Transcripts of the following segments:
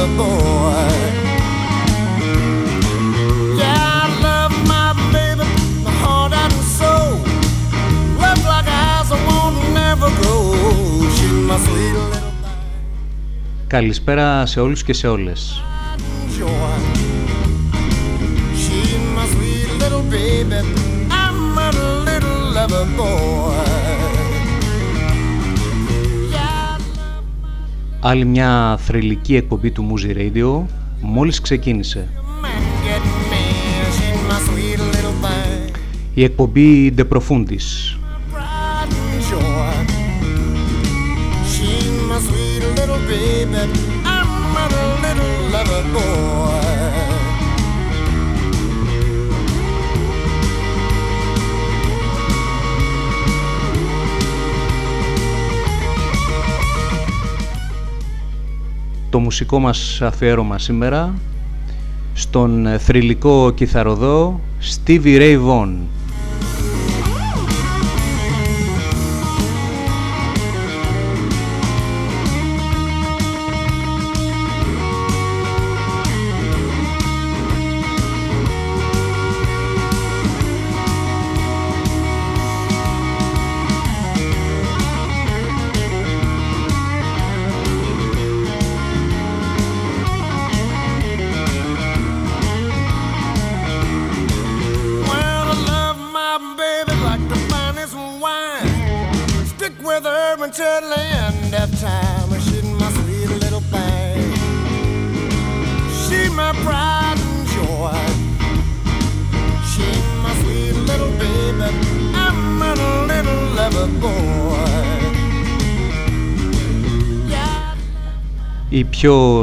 lover boy. Yeah, I love my baby, my heart and soul. Love like eyes I won't never grow. She's my sweet little Καλησπέρα σε όλους και σε όλες. joy. She's my sweet little baby. I'm a little lover boy. Άλλη μια θρελική εκπομπή του Music Radio μόλις ξεκίνησε. Η εκπομπή The Profoundis. Το μουσικό μας αφιέρωμα σήμερα στον θρηλυκό κιθαροδό Stevie Ray Vaughan.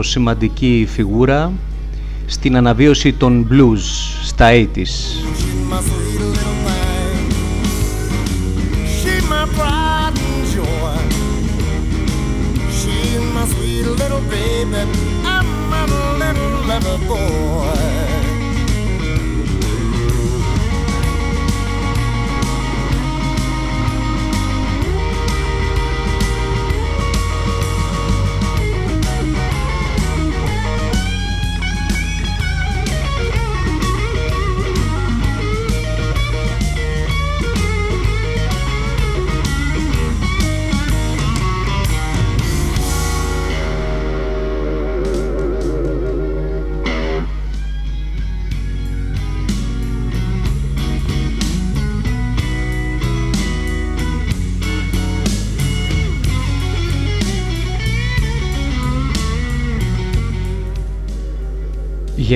Σημαντική φιγούρα στην αναβίωση των blues στα 80s.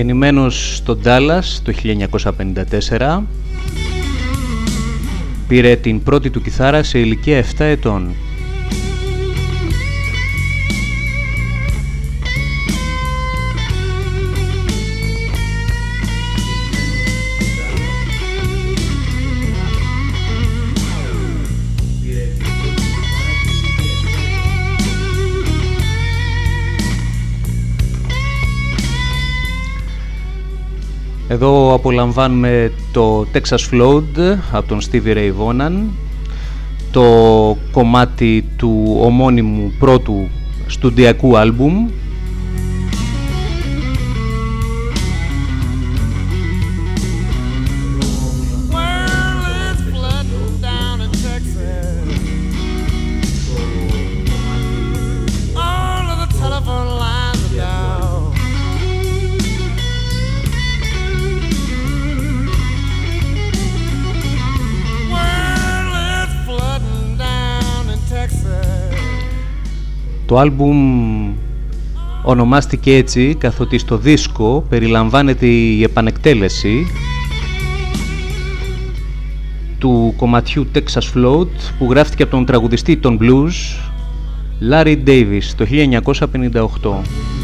Γεννημένος στο Ντάλλας το 1954, πήρε την πρώτη του κιθάρα σε ηλικία 7 ετών. Εδώ απολαμβάνουμε το Texas Flood από τον Stevie Ray Vaughan το κομμάτι του ομώνυμου πρώτου στουντιακού άλμπουμ Το άλμπουμ ονομάστηκε έτσι καθότι στο δίσκο περιλαμβάνεται η επανεκτέλεση του κομματιού Texas Float που γράφτηκε από τον τραγουδιστή των blues Larry Davis το 1958.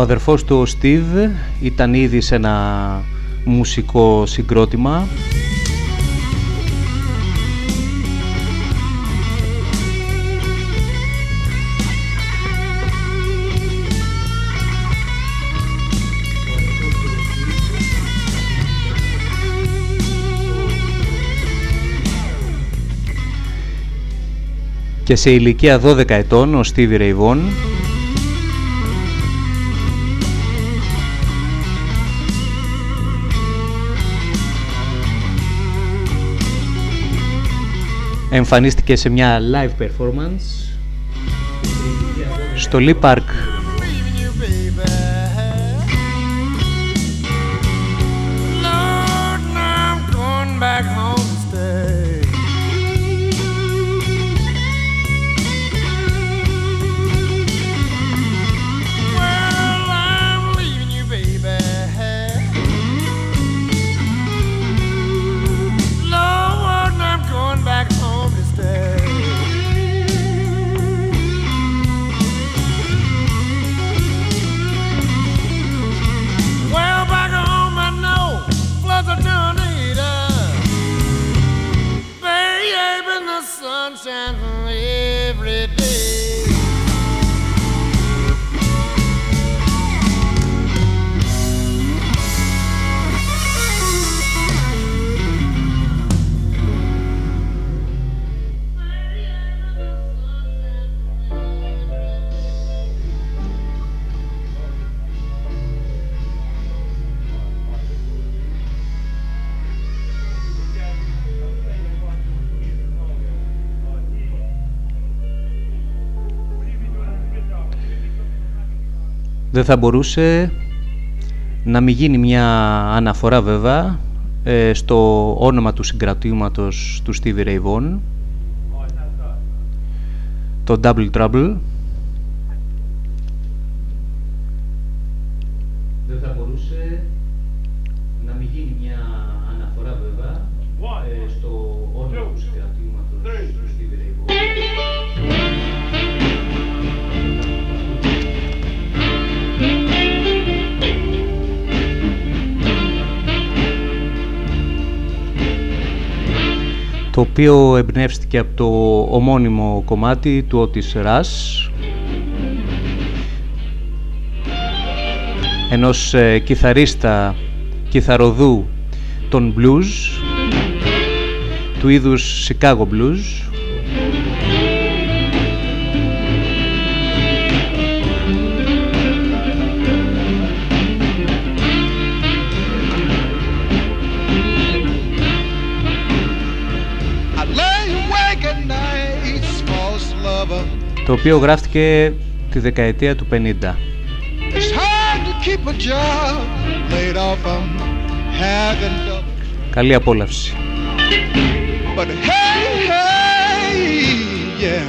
Ο αδερφός του ο Steve ήταν ήδη σε ένα μουσικό συγκρότημα. Και σε ηλικία 12 ετών ο Stevie Ray εμφανίστηκε σε μια live performance στο Lee Park δεν θα μπορούσε να μην γίνει μια αναφορά βέβαια ε, στο όνομα του συγκρατήματος του Stevie Ray Vaughan. Το Double Trouble οποίο εμπνεύστηκε από το ομώνυμο κομμάτι του Otis Rush ενός ε, κιθαρίστα κιθαροδού των blues του είδους Chicago Blues το οποίο γράφτηκε τη δεκαετία του 50. Καλή απόλαυση. But hey, hey, yeah.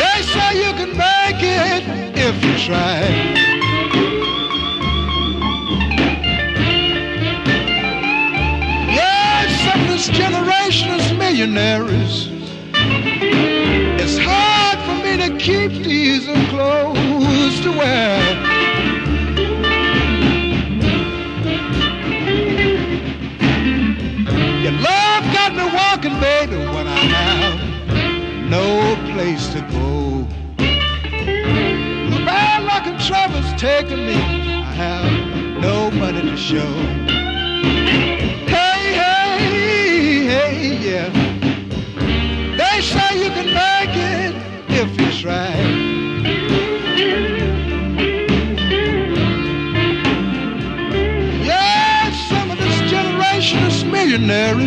They say you can make it if you try. Yeah, some of this generation is millionaires. It's hard for me to keep decent clothes to wear. Your love got me walking, baby, when I have no place to go. The bad luck and trouble's taking me. I have no money to show. right. millionaires.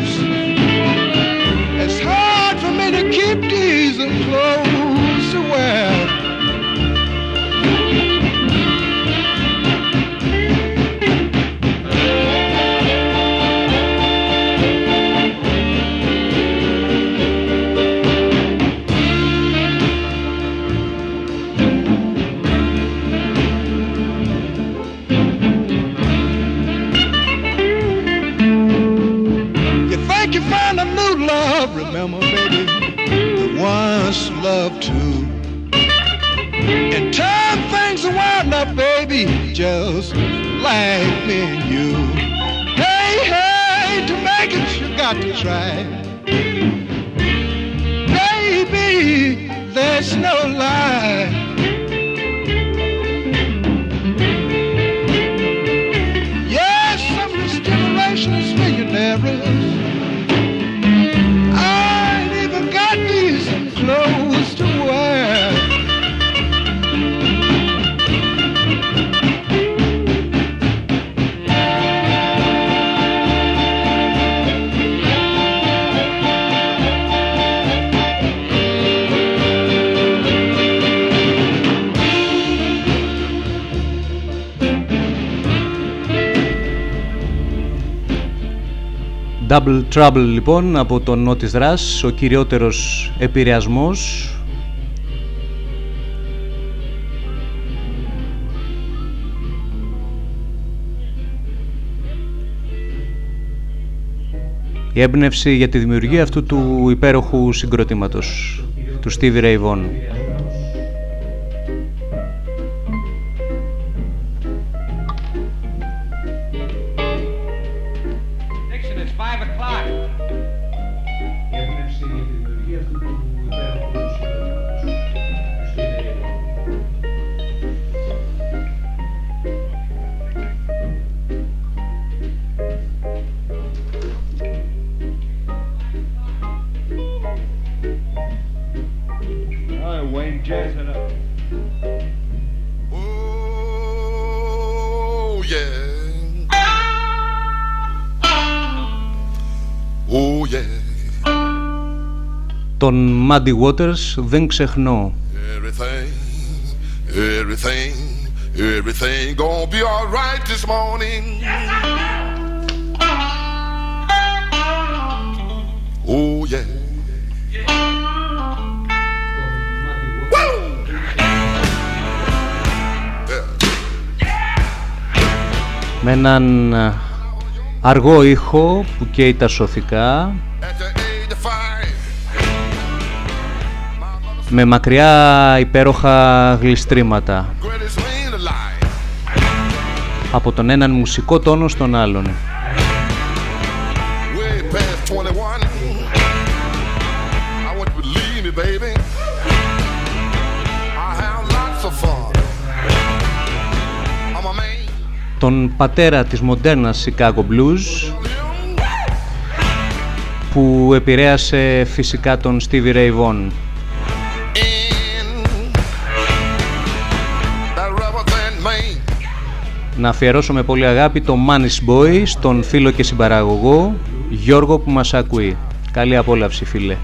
Got to try. Double Trouble λοιπόν από τον Otis Rush, ο κυριότερος επηρεασμός η έμπνευση για τη δημιουργία αυτού του υπέροχου συγκροτήματος του Stevie Ray Vaughan. Muddy Waters δεν ξεχνώ. Everything, everything, everything gonna be alright this morning. Oh, yeah. Woo! Yeah. Με έναν α, αργό ήχο που καίει τα σωθικά με μακριά υπέροχα γλιστρήματα greatest man alive. από τον έναν μουσικό τόνο στον άλλον. Way past 21. I want you to believe me, baby. I have lots of fun. I'm a man. Τον πατέρα της μοντέρνας Chicago Blues που επηρέασε φυσικά τον Stevie Ray Vaughan. Να αφιερώσω με πολύ αγάπη το Manis Boy στον φίλο και συμπαραγωγό Γιώργο που μας ακούει. Καλή απόλαυση φίλε.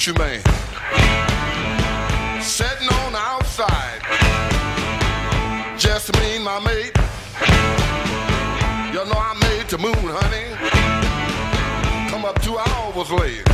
Coochie man. Sitting on the outside. Just me and my mate. You know I made the moon, honey. Come up two hours late.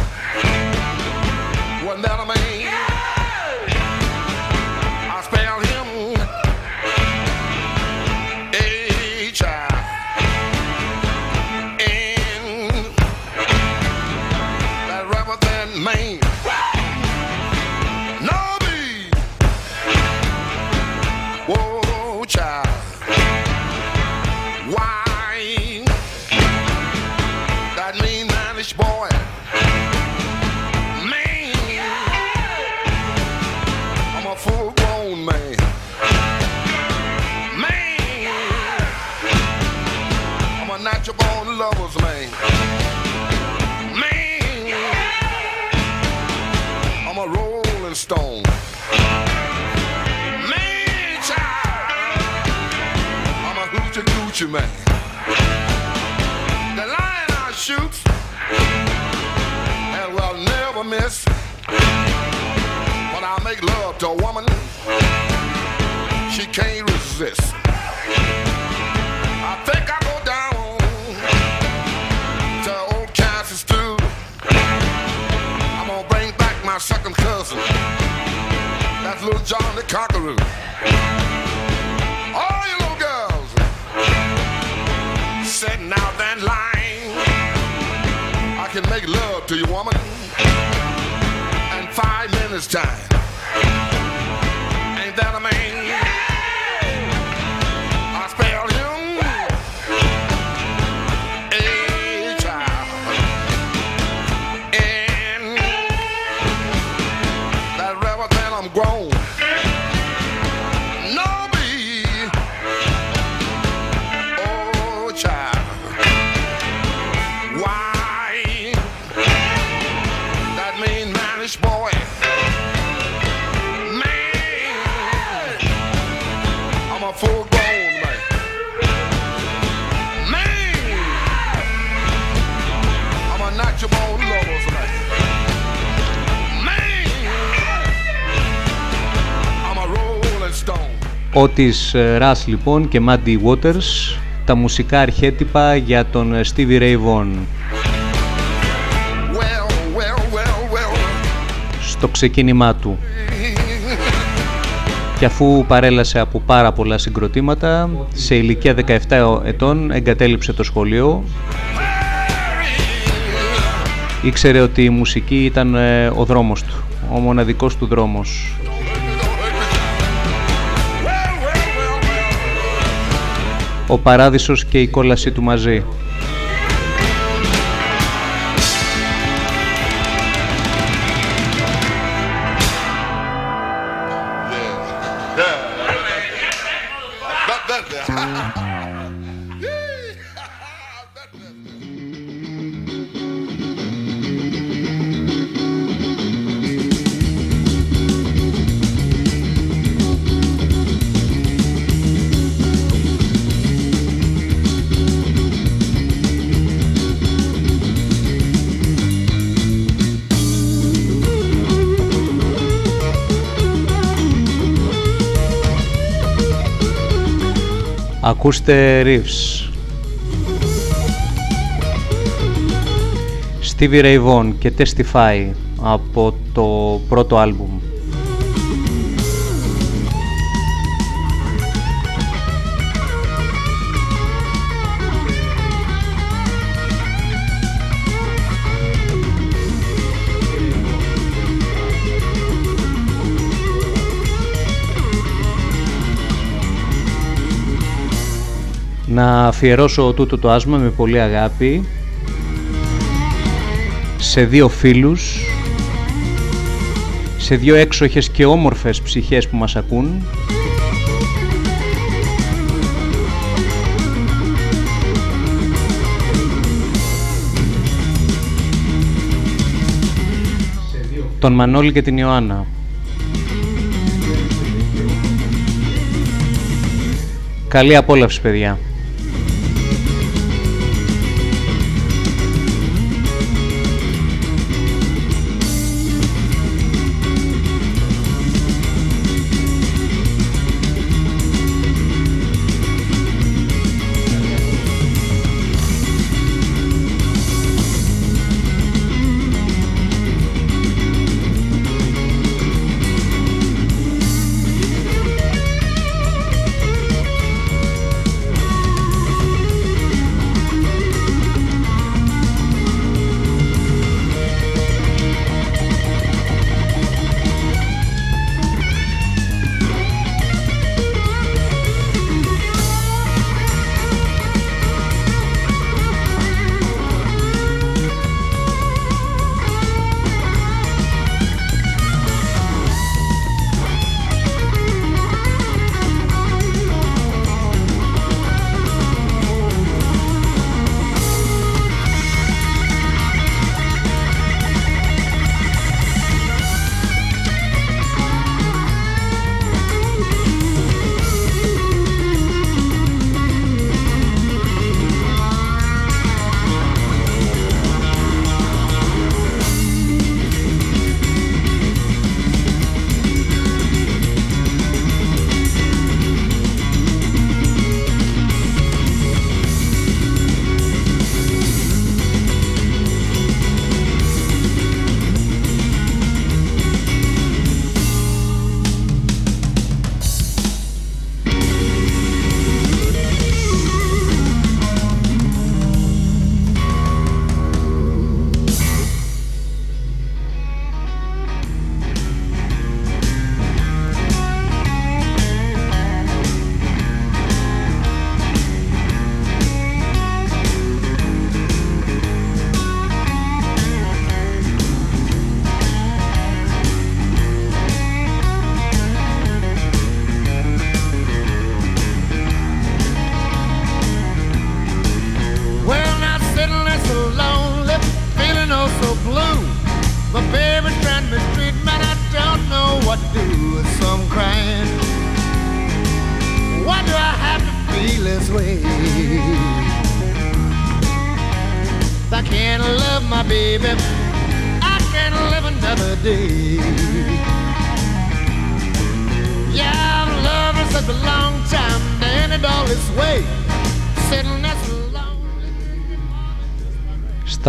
Coochie man. The line I shoot and will never miss. When I make love to a woman, she can't resist. I think I go down to old Kansas stew. I'm gonna bring back my second cousin. That's little John the. Sitting out that line. I can make love to you, woman, in five minutes time. Stone. Otis Rush λοιπόν και Muddy Waters, τα μουσικά αρχέτυπα για τον Stevie Ray Vaughan. Well, well, well, well. στο ξεκίνημά του. Και αφού παρέλασε από πάρα πολλά συγκροτήματα, σε ηλικία 17 ετών εγκατέλειψε το σχολείο. Ήξερε ότι η μουσική ήταν ε, ο δρόμος του, ο μοναδικός του δρόμος. Ο παράδεισος και η κόλαση του μαζί. Ακούστε riffs. Stevie Ray Vaughan και Testify από το πρώτο άλμπουμ. Να αφιερώσω τούτο το άσμα με πολύ αγάπη σε δύο φίλους, σε δύο έξοχες και όμορφες ψυχές που μας ακούν τον Μανώλη και την Ιωάννα. Καλή απόλαυση παιδιά.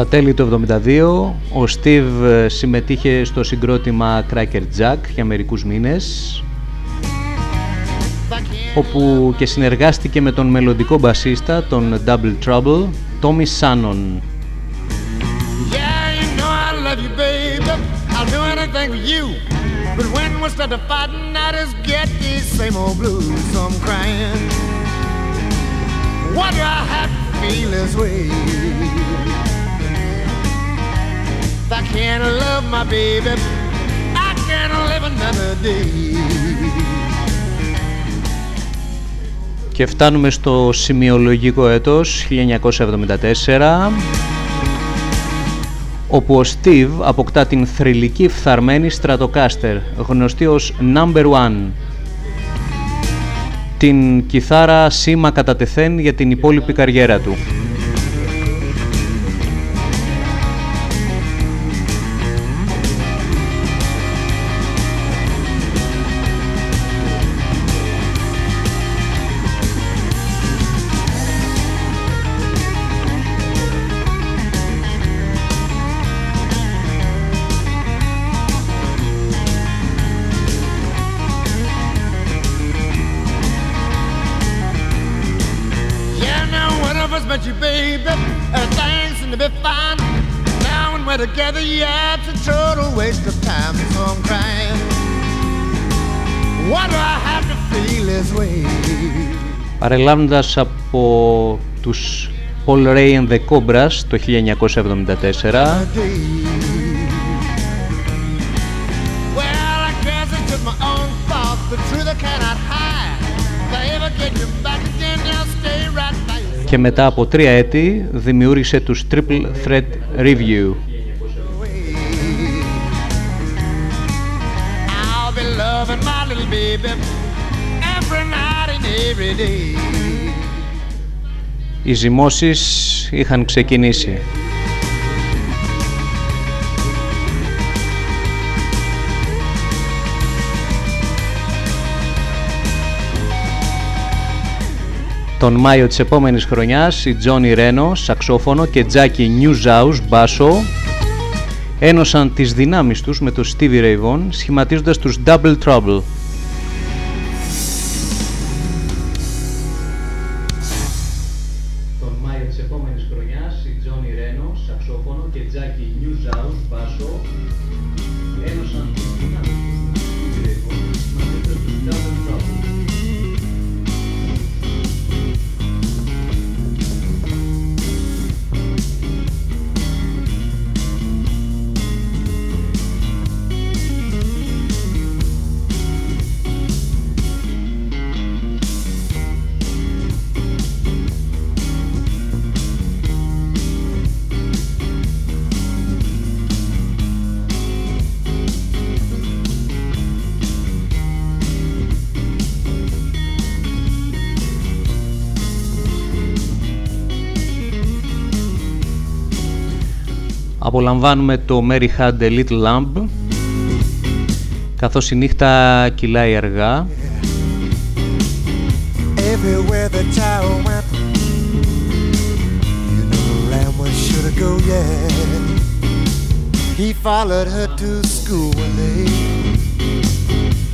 Τέλη του 1972 ο Steve συμμετείχε στο συγκρότημα Cracker Jack για μερικούς μήνες όπου και συνεργάστηκε με τον μελλοντικό μπασίστα, τον Double Trouble, Tommy Shannon. Yeah, you know I love you, baby. I'll do anything for you. But when we start to fighting, I just get these same old blues, so I'm crying. Why do I have to feel this way? I can't love my baby, I can't live another day. Και φτάνουμε στο σημειολογικό έτος 1974 όπου ο Steve αποκτά την θρηλυκή φθαρμένη Stratocaster γνωστή ως Number One την κιθάρα σήμα κατά τεθέν για την υπόλοιπη καριέρα του. Παρελάβοντας από τους Paul Ray and the Cobras το 1974 και μετά από τρία έτη δημιούργησε τους Triple Threat Review Οι ζυμώσεις είχαν ξεκινήσει. Τον Μάιο της επόμενης χρονιάς η Τζόνι Ρένο, σαξόφωνο και Τζάκι Νιουζάους, μπάσο ένωσαν τις δυνάμεις τους με τον Stevie Ray Vaughan σχηματίζοντας τους Double Trouble. Απολαμβάνουμε το Mary Had a Little Lamb καθώς η νύχτα κυλάει αργά Everywhere the child went You know the lamb was sure to go, yeah He followed her to school one day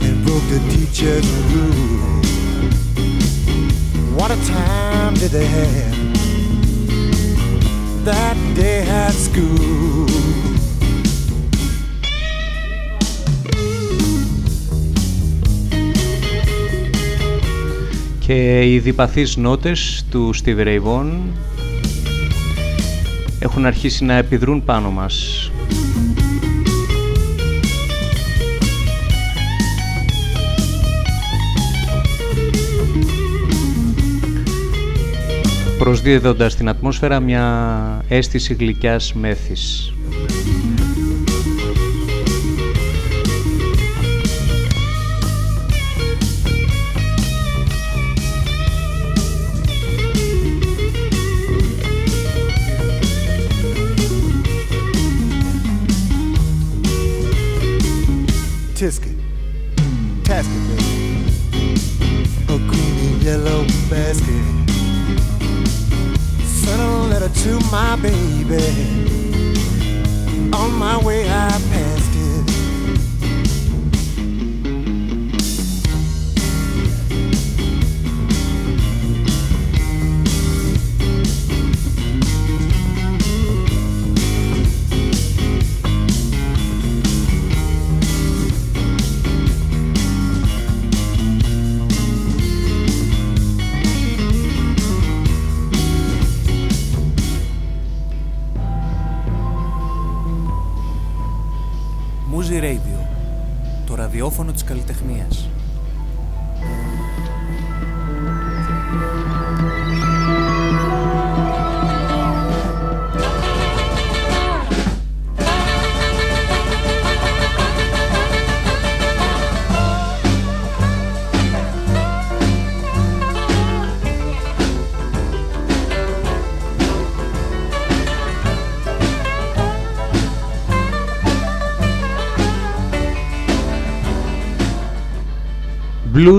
And broke the teacher's rule What a time did they have that day at school. Και οι διπαθείς νότες του Steve Ray Vaughan έχουν αρχίσει να επιδρούν πάνω μας. Προσδίδοντας στην ατμόσφαιρα μια αίσθηση γλυκιάς μέθης.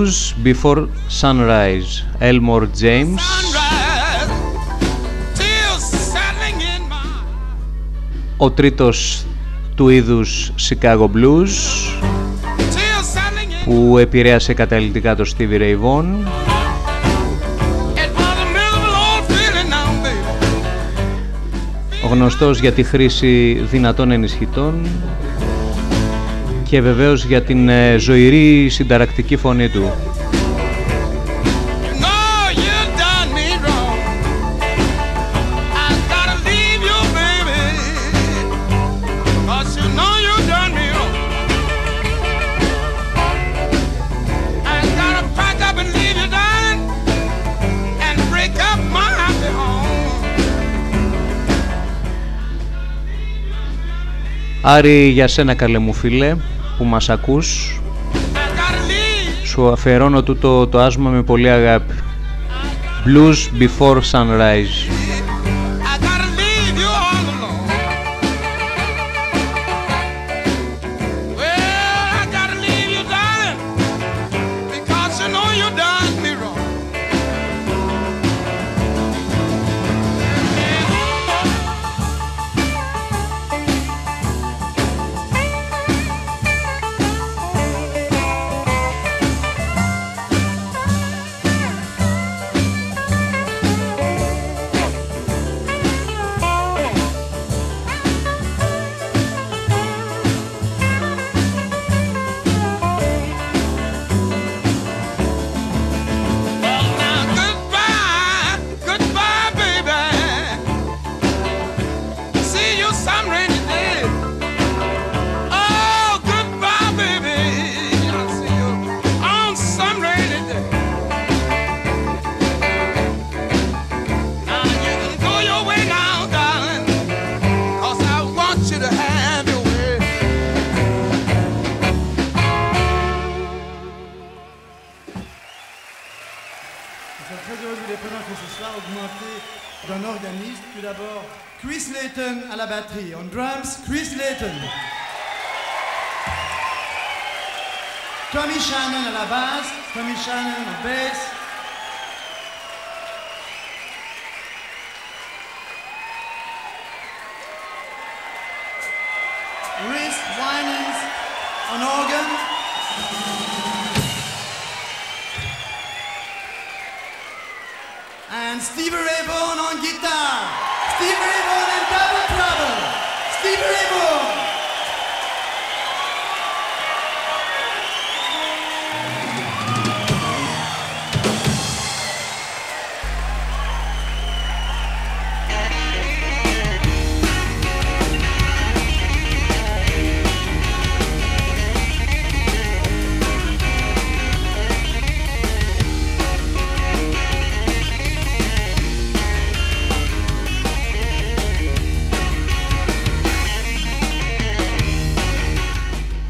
Blues Before Sunrise, Elmore James. Ο τρίτος του είδους Chicago Blues που επηρέασε καταλητικά το Stevie Ray Vaughan. Ο γνωστός για τη χρήση δυνατών ενισχυτών και βεβαίως για την ε, ζωηρή συνταρακτική φωνή του. Άρη για σένα καλέ μου φίλε που μας ακούς. Σου αφιερώνω τούτο το άσμα με πολύ αγάπη. Blues Before Sunrise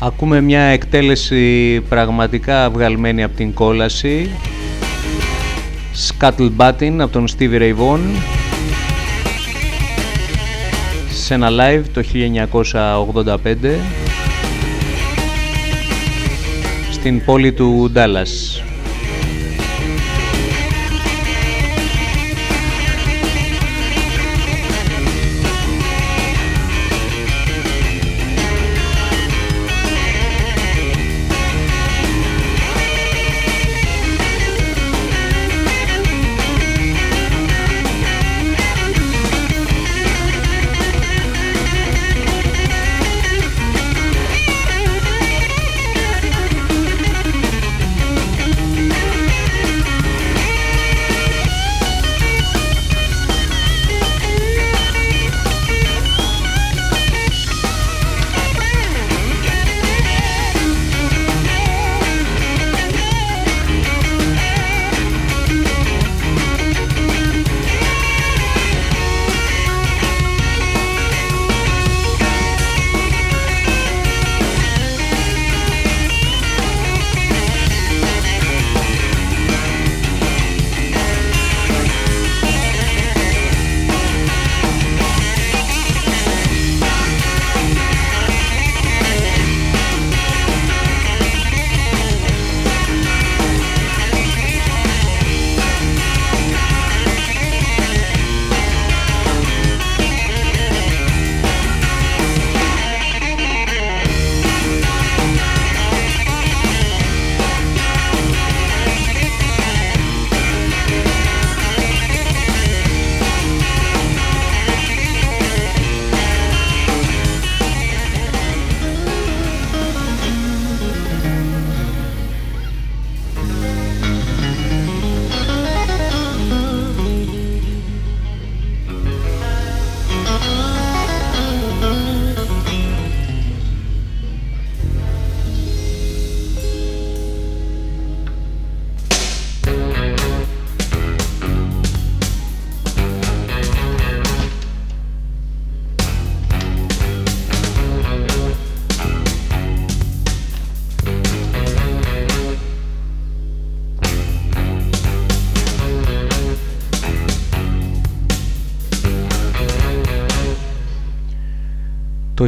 Ακούμε μια εκτέλεση πραγματικά βγαλμένη από την κόλαση Scuttle Button από τον Stevie Ray Vaughan σε ένα live το 1985 στην πόλη του Dallas.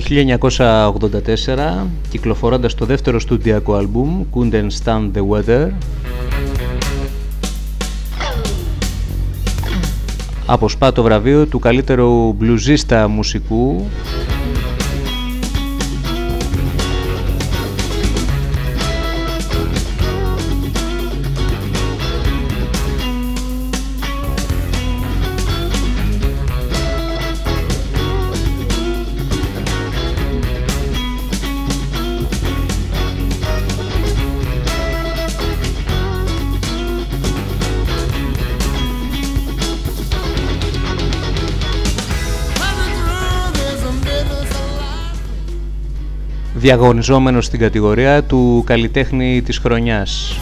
1984, κυκλοφορώντας το δεύτερο στούντιακο άλμπουμ, Couldn't Stand the Weather, αποσπά το βραβείο του καλύτερου μπλουζίστα μουσικού διαγωνιζόμενος στην κατηγορία του καλλιτέχνη της χρονιάς.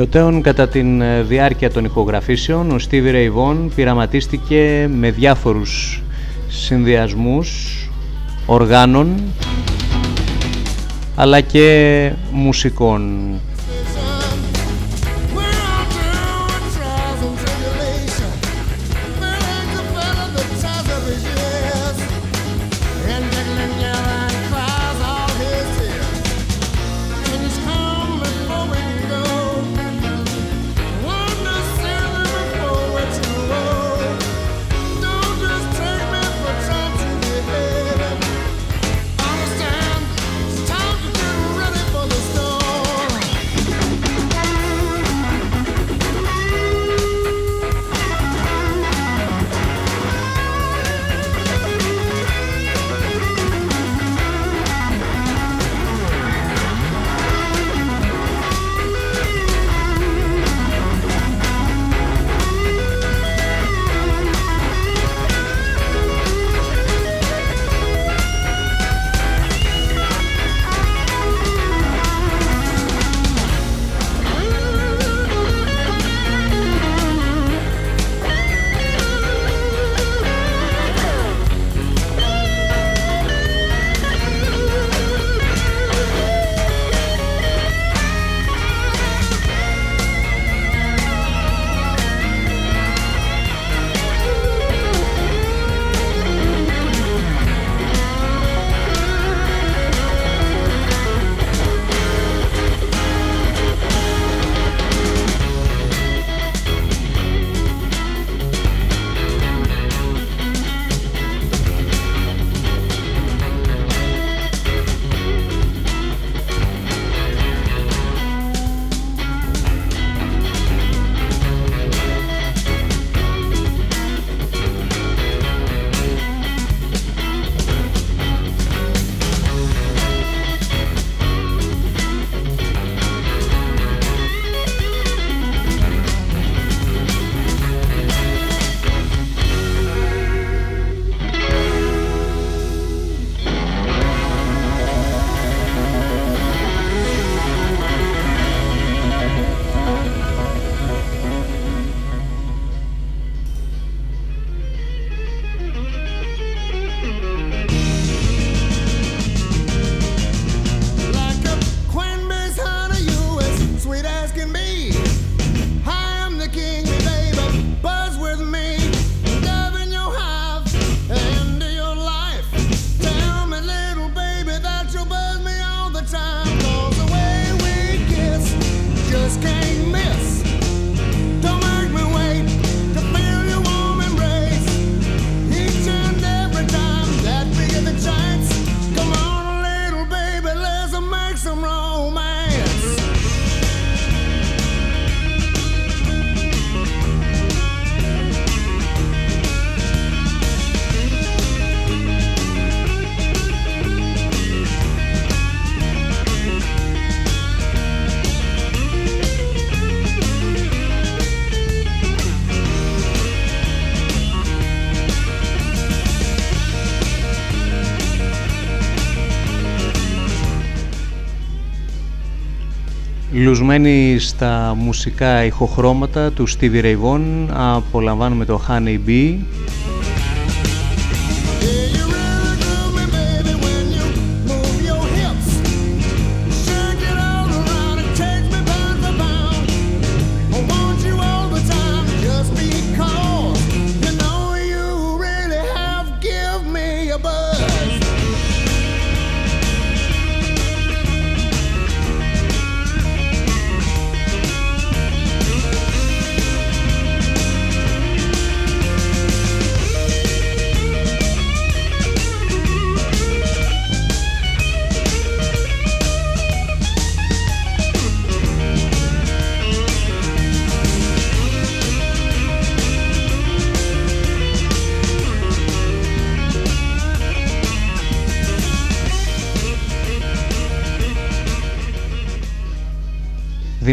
Σημειωτέων κατά τη ε, διάρκεια των ηχογραφήσεων, ο Stevie Ray Vaughan πειραματίστηκε με διάφορους συνδυασμούς οργάνων αλλά και μουσικών. Λουσμένοι στα μουσικά ηχοχρώματα του Stevie Ray Vaughan απολαμβάνουμε το Honey Bee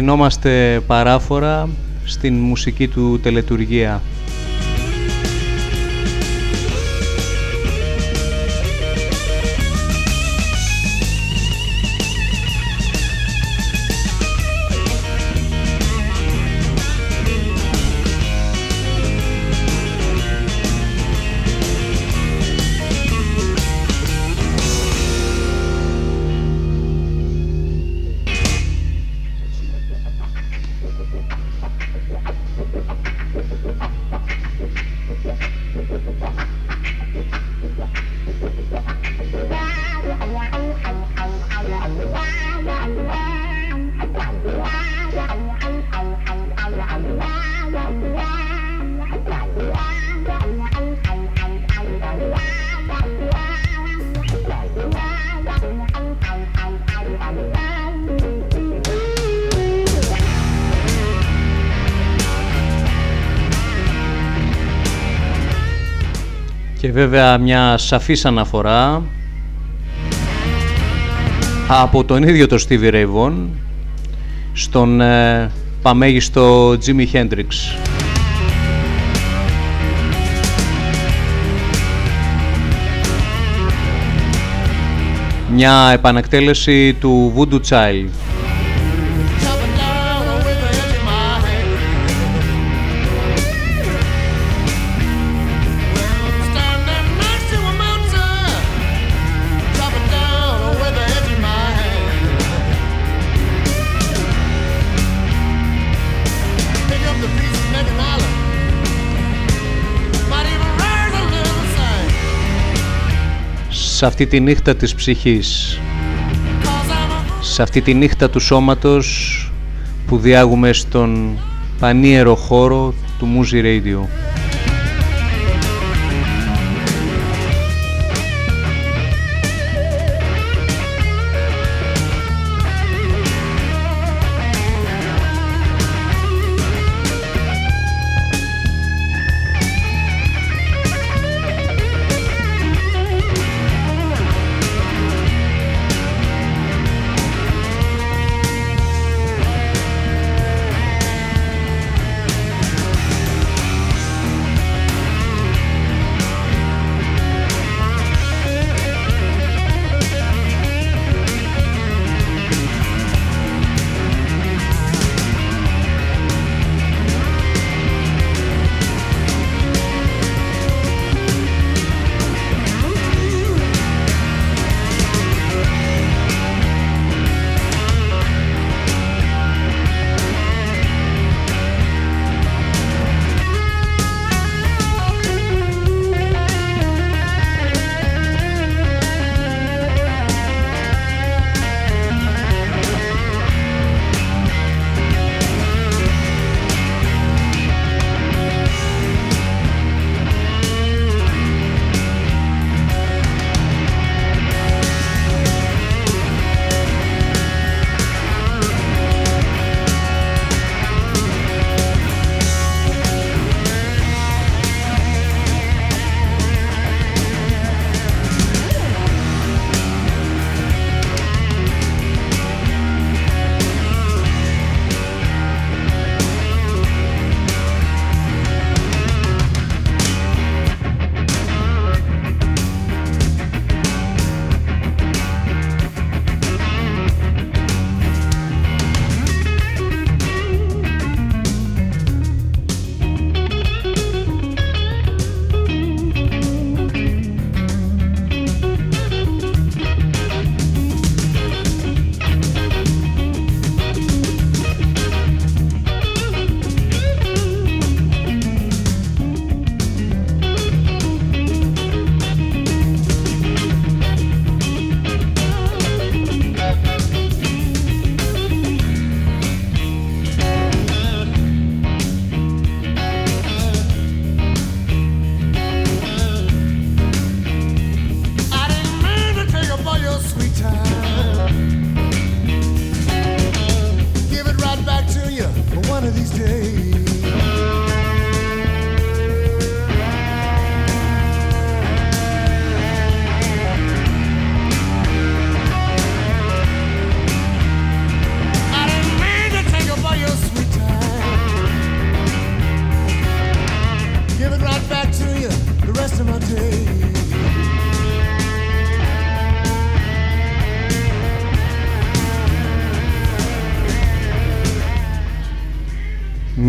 δινόμαστε παράφορα στην μουσική του τελετουργία. Βέβαια μια σαφής αναφορά από τον ίδιο το Stevie Ray Vaughan στον ε, παμέγιστο Jimi Hendrix. Μια επανακτέλεση του Voodoo Child. Σε αυτή τη νύχτα της ψυχής σε αυτή τη νύχτα του σώματος που διάγουμε στον πανίερο χώρο του Muzi Radio.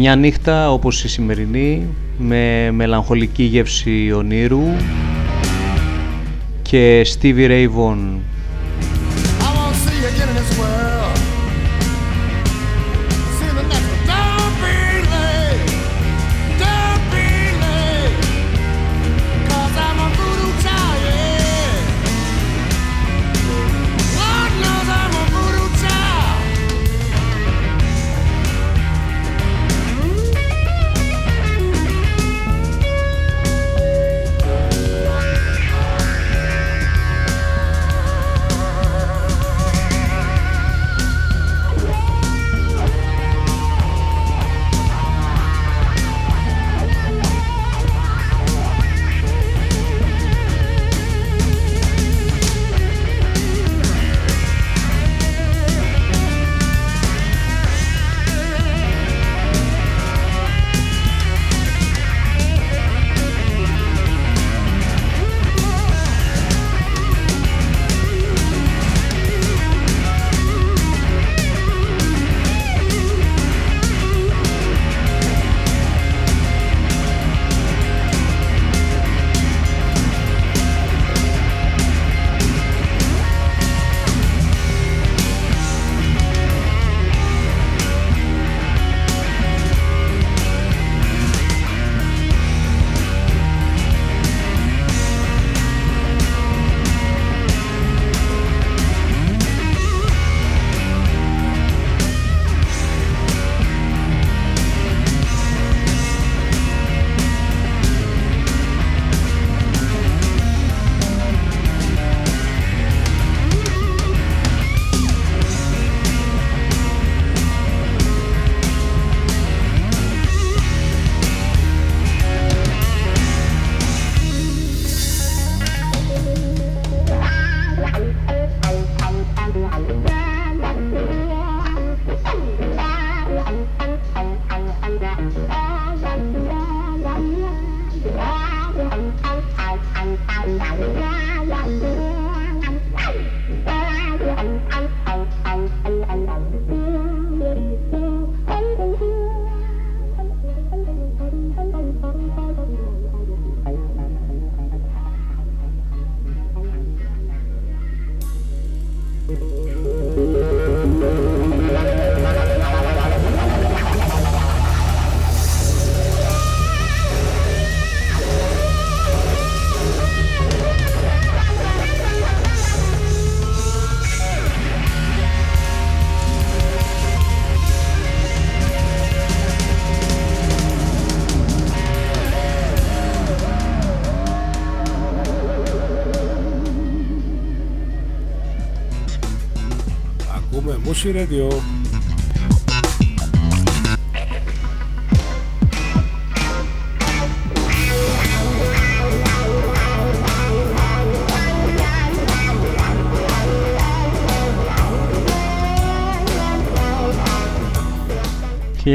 Μια νύχτα όπως η σημερινή με μελαγχολική γεύση ονείρου. Και Stevie Ray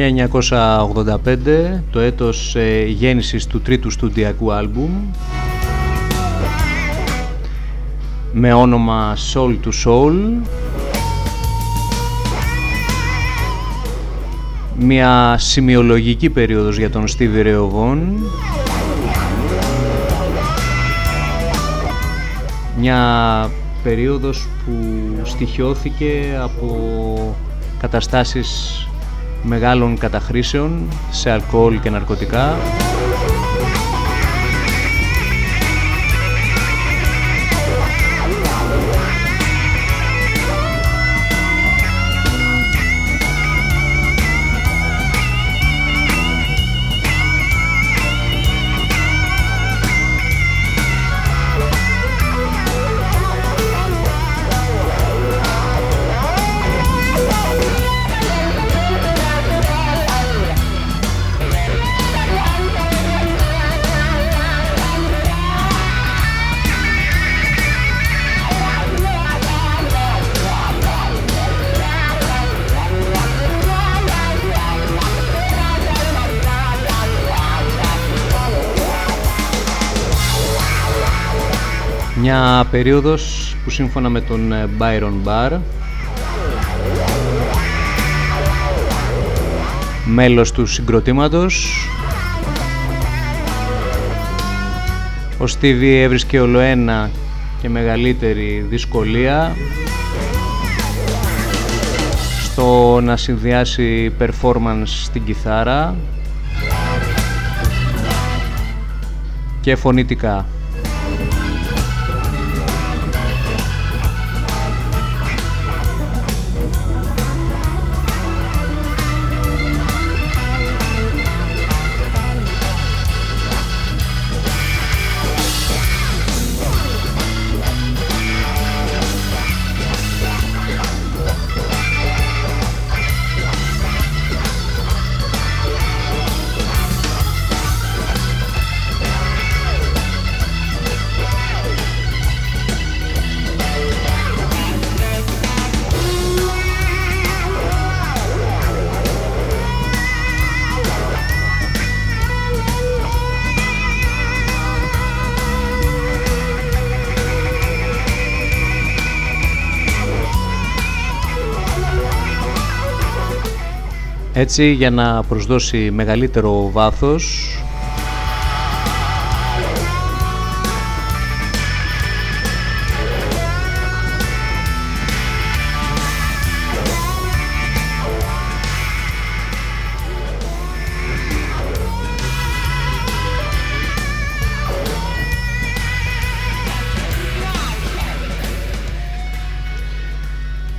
...1985, το έτος ε, γέννησης του τρίτου στουντιακού άλμπουμ. Με όνομα Soul to Soul. Μια σημειολογική περίοδος για τον Στίβι Ρεοβόν μια περίοδος που στοιχειώθηκε από καταστάσεις μεγάλων καταχρήσεων σε αλκοόλ και ναρκωτικά Μια περίοδος που σύμφωνα με τον ε, Byron Barr μέλος του συγκροτήματος. Ο Στίβι έβρισκε ολοένα και μεγαλύτερη δυσκολία στο να συνδυάσει performance στην κιθάρα και φωνητικά. Έτσι για να προσδώσει μεγαλύτερο βάθος.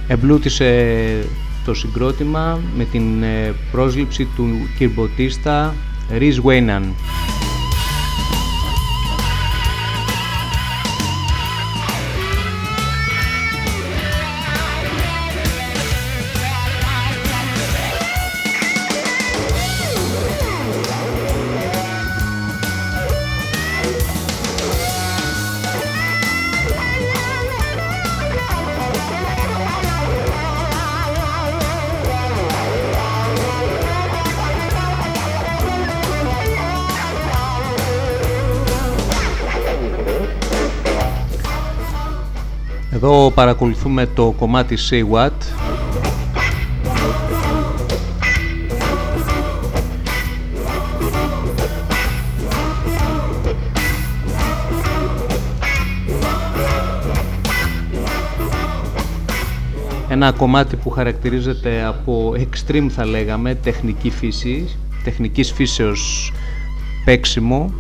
Εμπλούτησε το συγκρότημα με την ε, πρόσληψη του κυρμποτίστα Riz Waynan. Παρακολουθούμε το κομμάτι Say What. Ένα κομμάτι που χαρακτηρίζεται από extreme θα λέγαμε, τεχνική φύση, τεχνικής φύσεως παίξιμο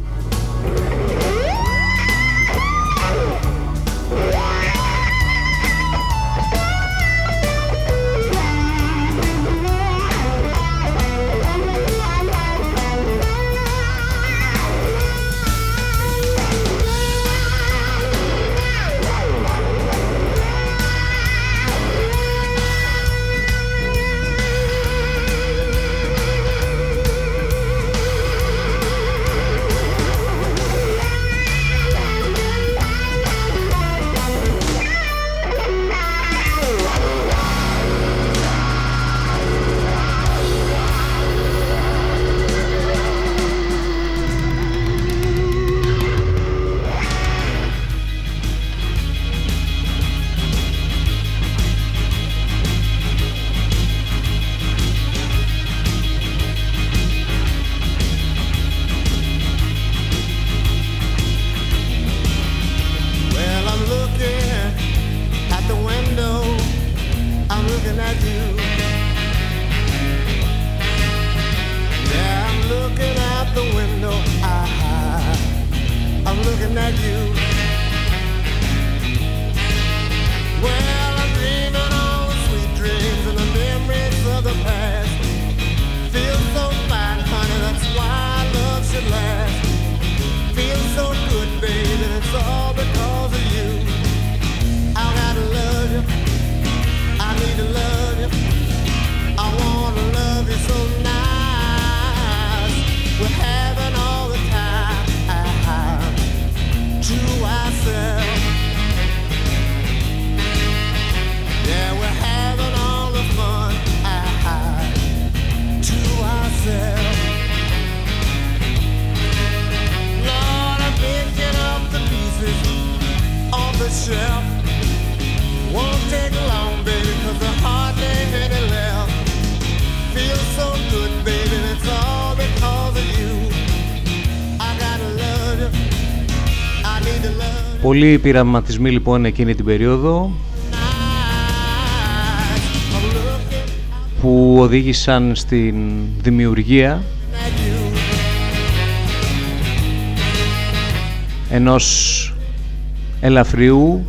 Πολλοί πειραματισμοί λοιπόν εκείνη την περίοδο που οδήγησαν στην δημιουργία ενός ελαφριού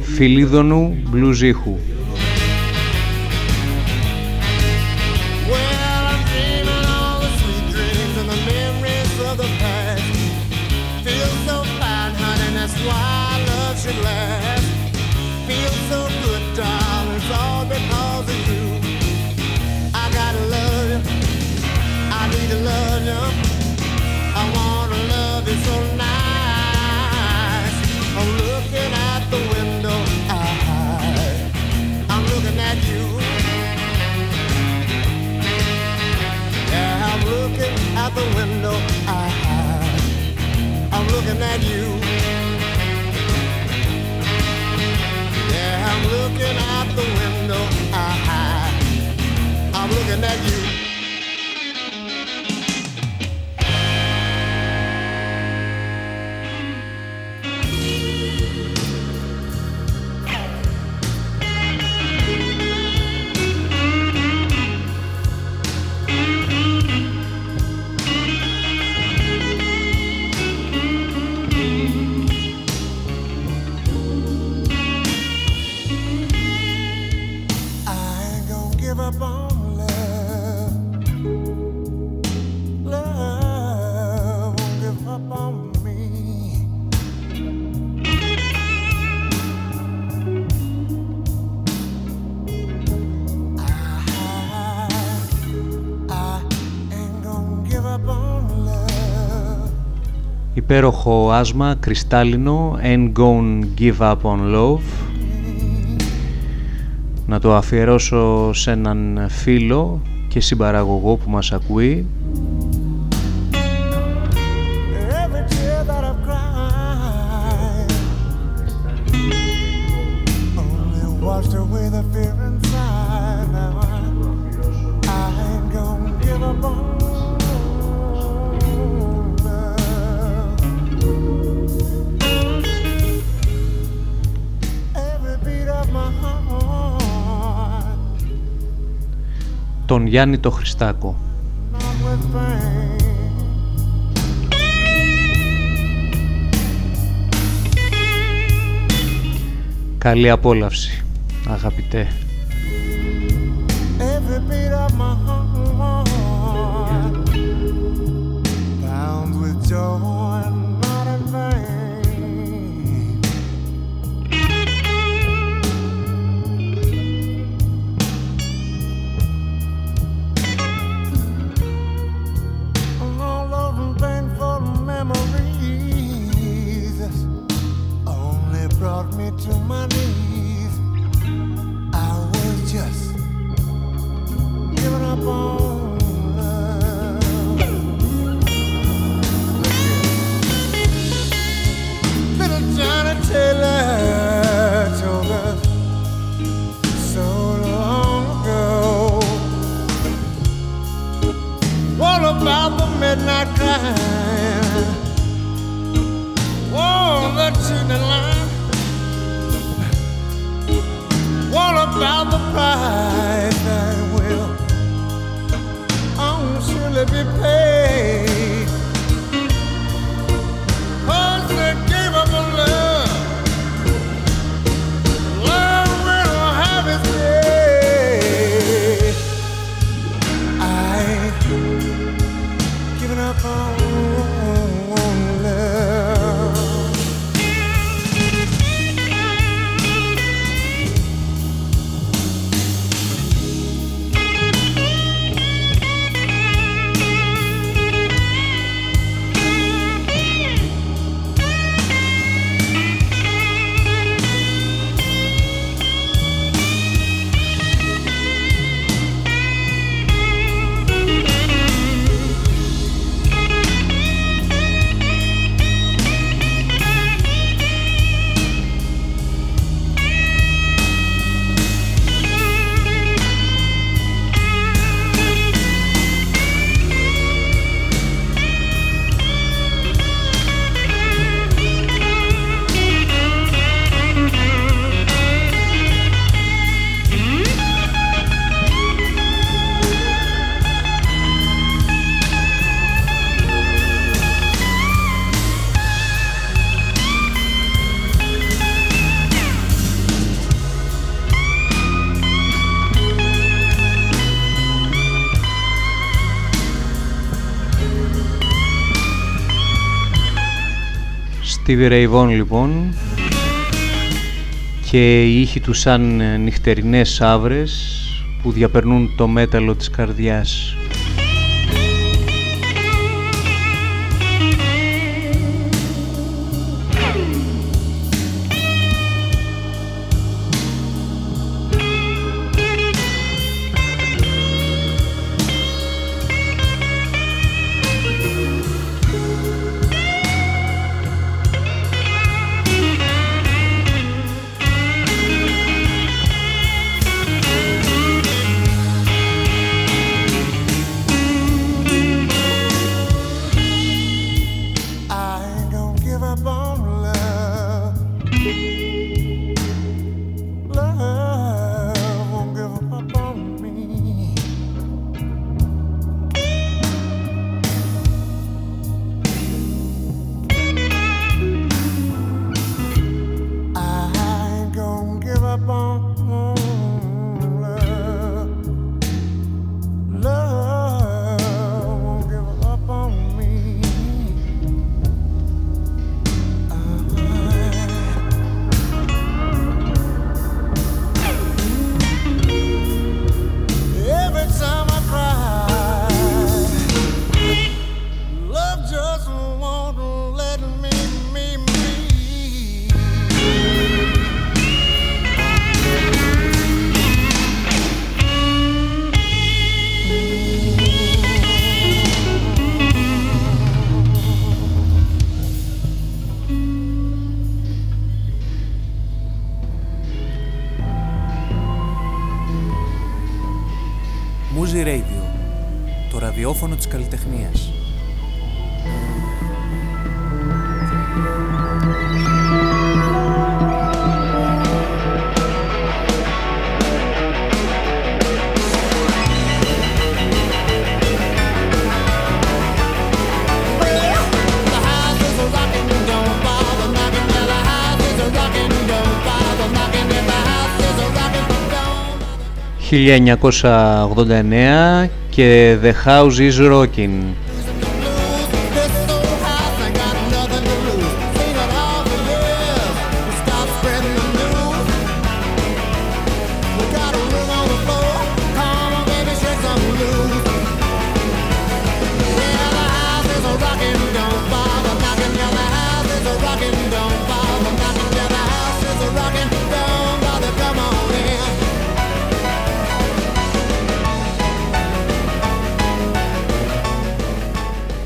φιλίδωνου μπλουζίχου. Υπέροχο άσμα κρυστάλλινο Ain't Gonna Give Up On Love. Να το αφιερώσω σε έναν φίλο και συμπαραγωγό που μας ακούει Γιάννη το Χριστάκο. Καλή απόλαυση, αγαπητέ. Stevie Ray Vaughan λοιπόν και οι ήχοι του σαν νυχτερινές άβρες που διαπερνούν το μέταλλο της καρδιάς. ...1989 και The House is Rocking.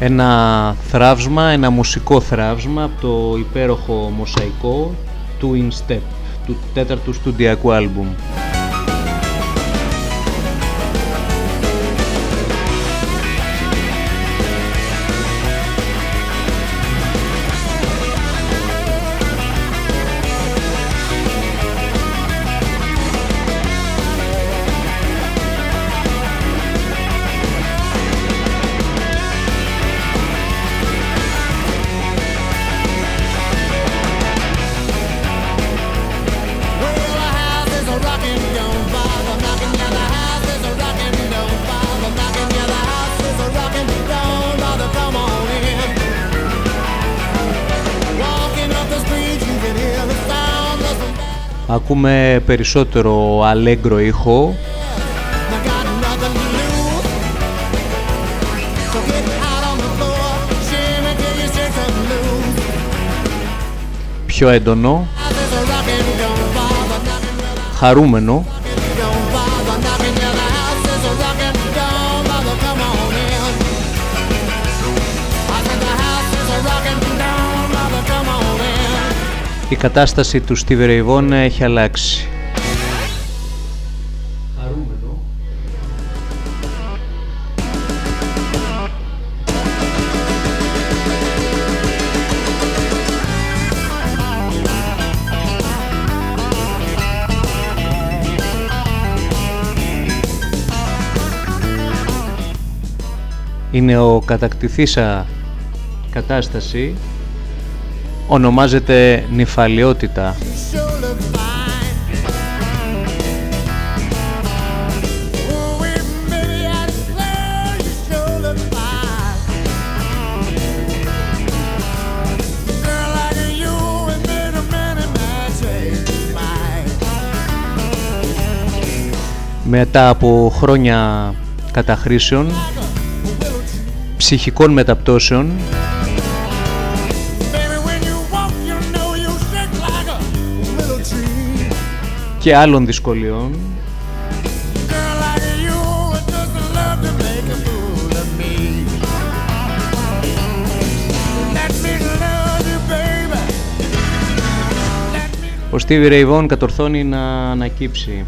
Ένα θράψμα, ένα μουσικό θράψμα από το υπέροχο μοσαϊκό του In Step, του τέταρτου στούντιακού άλμπουμ. Ακούμε περισσότερο αλέγκρο ήχο. Πιο έντονο. Χαρούμενο κατάσταση του Steve Ray Vaughan έχει αλλάξει. είναι ο κατακτηθήσα κατάσταση ονομάζεται νυφαλιότητα. Μετά από χρόνια καταχρήσεων, ψυχικών μεταπτώσεων και άλλων δυσκολιών. Ο Στίβι Ρεϊβόν κατορθώνει να ανακύψει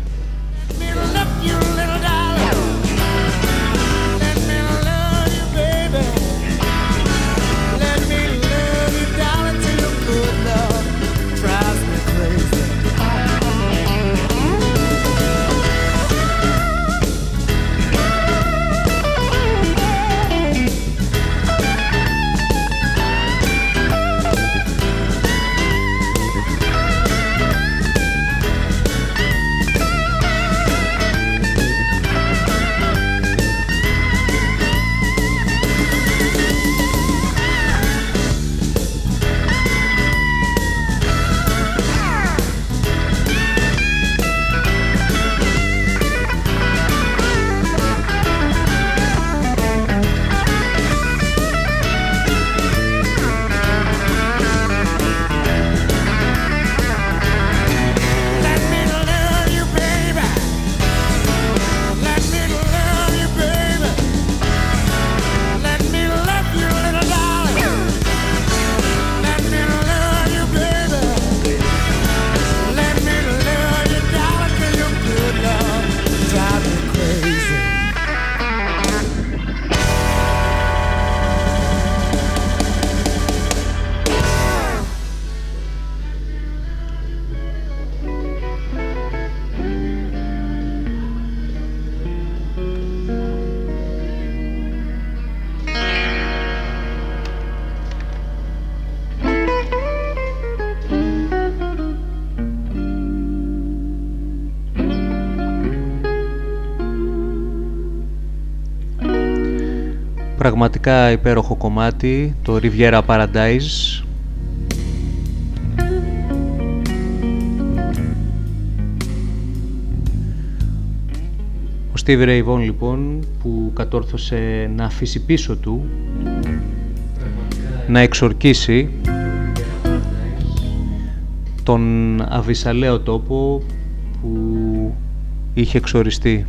πραγματικά υπέροχο κομμάτι, το Riviera Paradise. Ο Steve Ray Vaughan λοιπόν που κατόρθωσε να αφήσει πίσω του να εξορκίσει τον αβυσαλαίο τόπο που είχε εξοριστεί.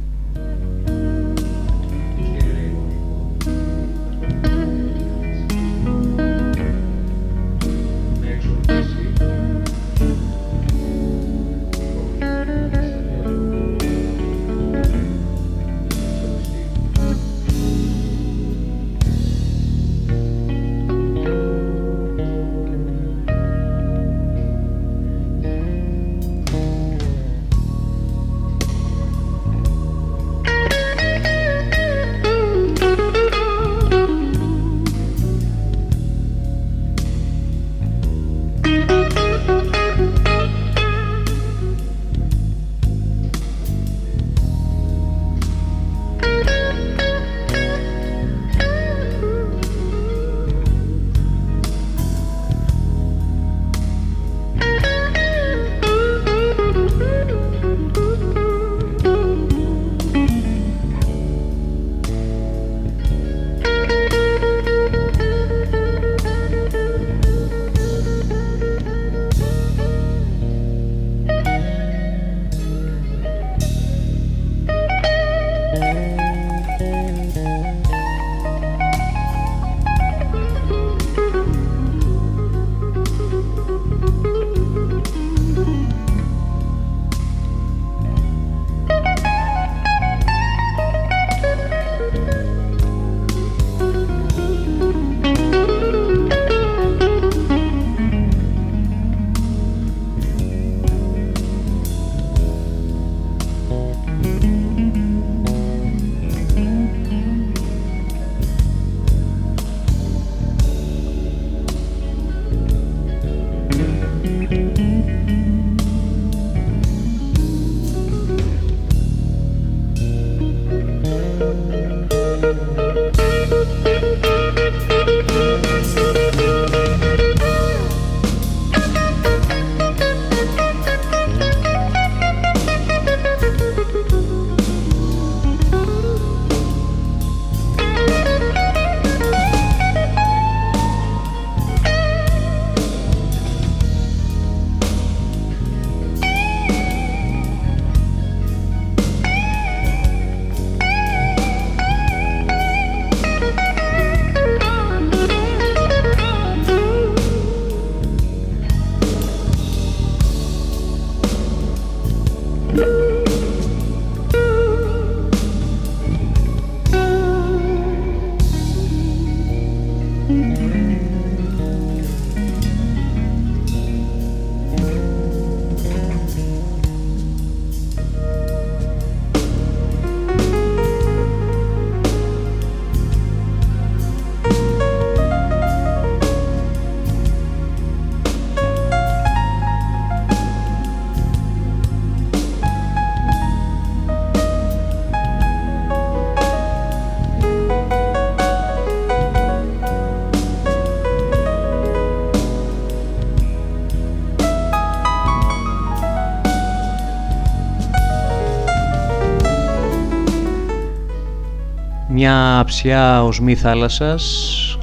Μια αψιά οσμή θάλασσας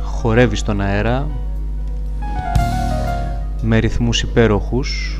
χορεύει στον αέρα με ρυθμούς υπέροχους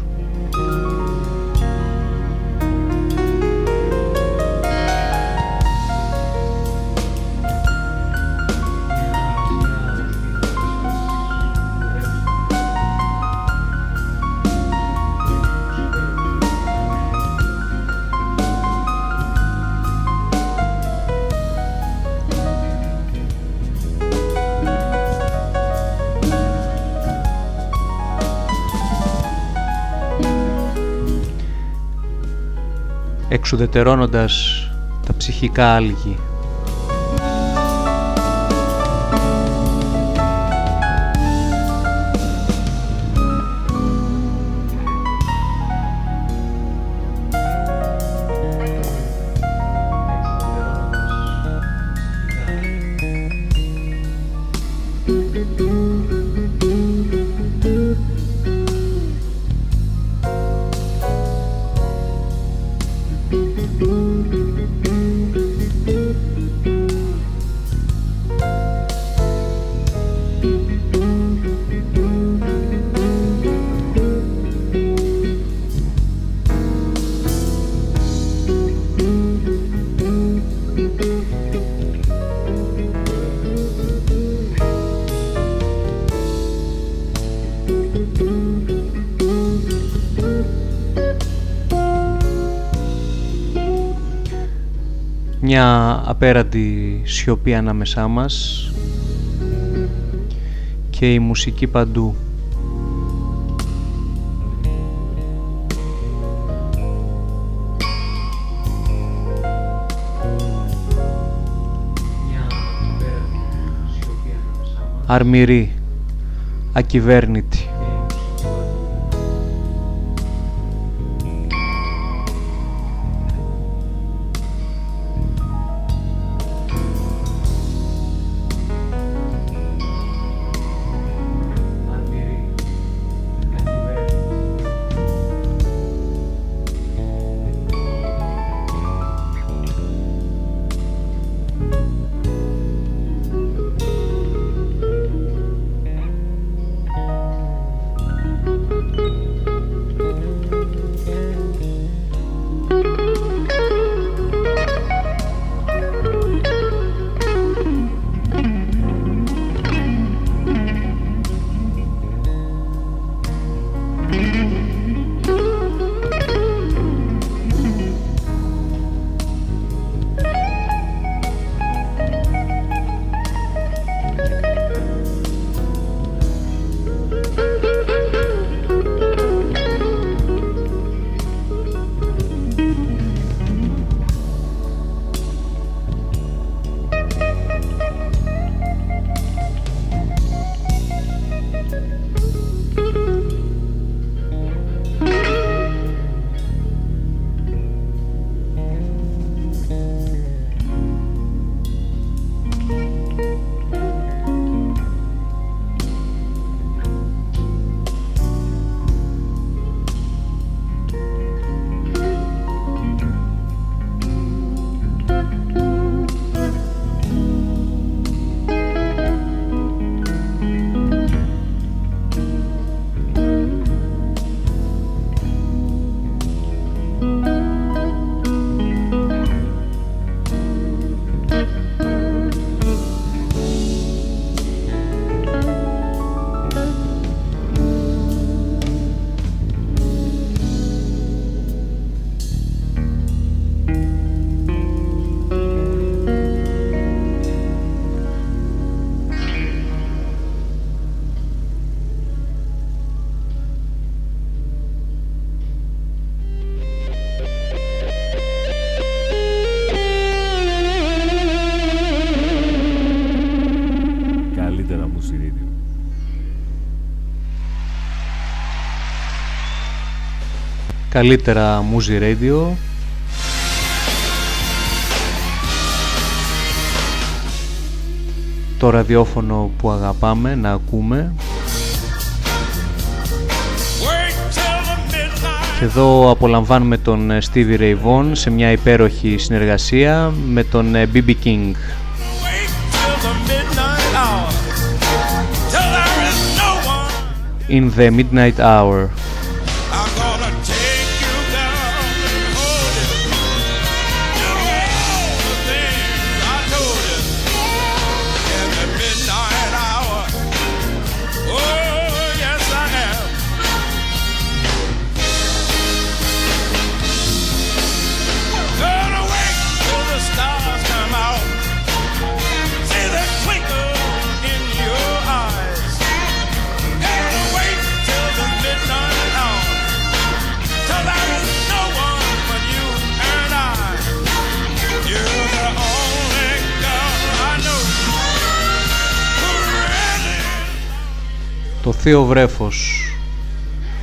εξουδετερώνοντας τα ψυχικά άλγη. Απέραντη σιωπή ανάμεσά μας και η μουσική παντού. Αρμυρή, ακυβέρνητη. καλύτερα Muzi Radio. Το ραδιόφωνο που αγαπάμε να ακούμε. Και εδώ απολαμβάνουμε τον ε, Stevie Ray Vaughan σε μια υπέροχη συνεργασία με τον ε, BB King. In the Midnight Hour. Θείο βρέφος,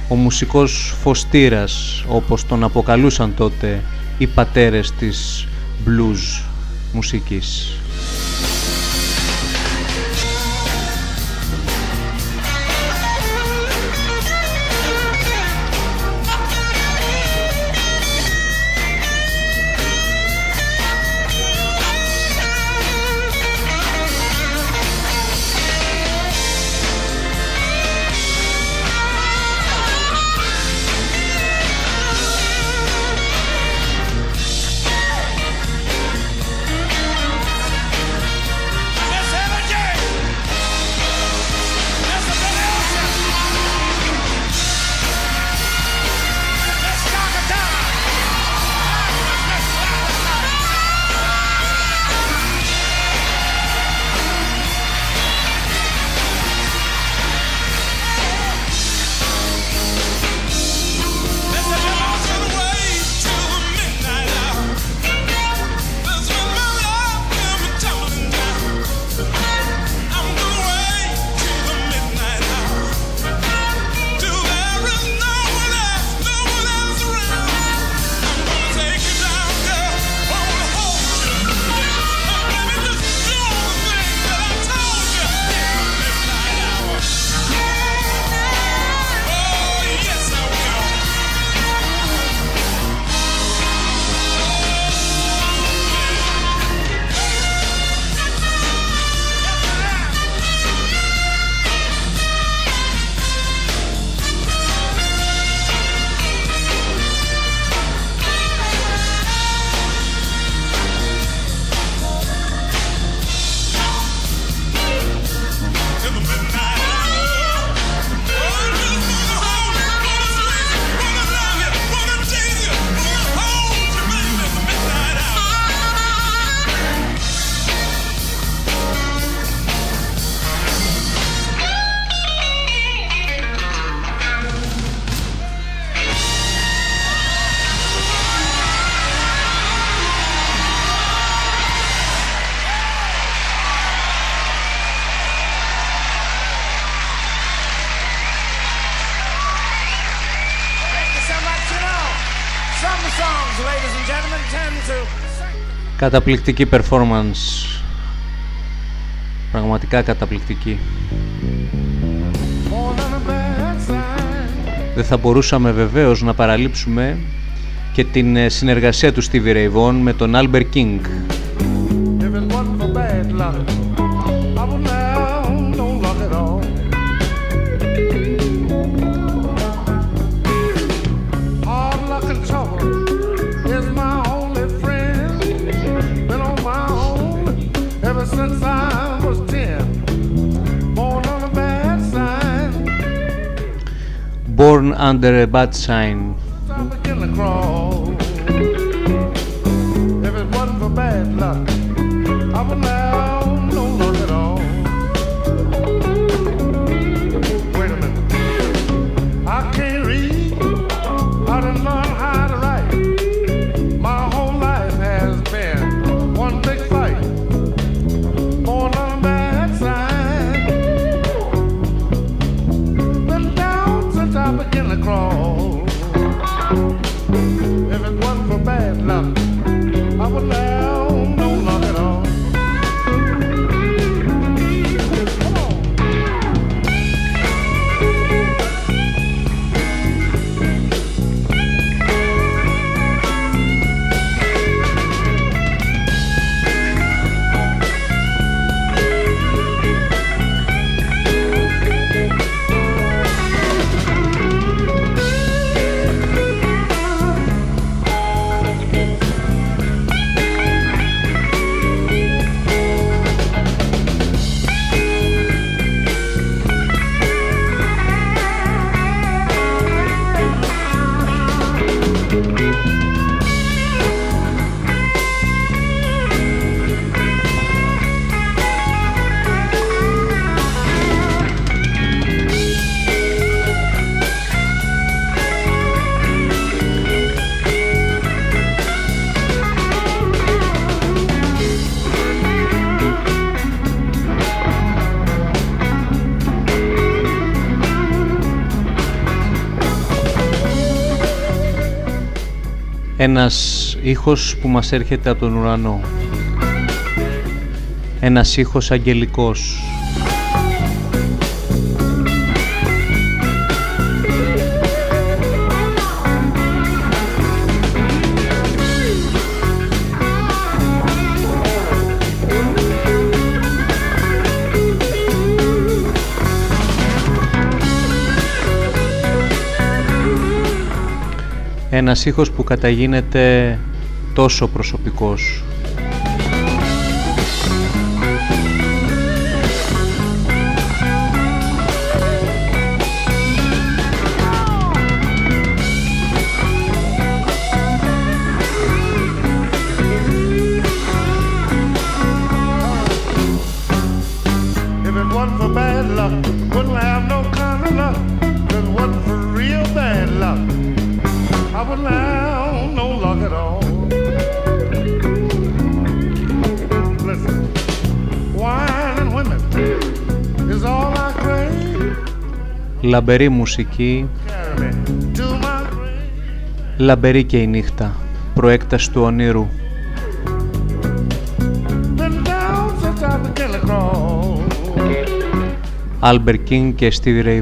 ο μουσικός φωστήρας όπως τον αποκαλούσαν τότε οι πατέρες της blues μουσικής. Καταπληκτική performance. Πραγματικά καταπληκτική. Δεν θα μπορούσαμε βεβαίως να παραλείψουμε και την ε, συνεργασία του Stevie Ray Vaughan με τον Albert King. Under a bad sign. Ένας ήχος που μας έρχεται από τον ουρανό. Ένας ήχος αγγελικός. Ένας ήχος που καταγίνεται τόσο προσωπικός. Λαμπερή μουσική, λαμπερή και η νύχτα, προέκταση του ονείρου. Albert King και Stevie Ray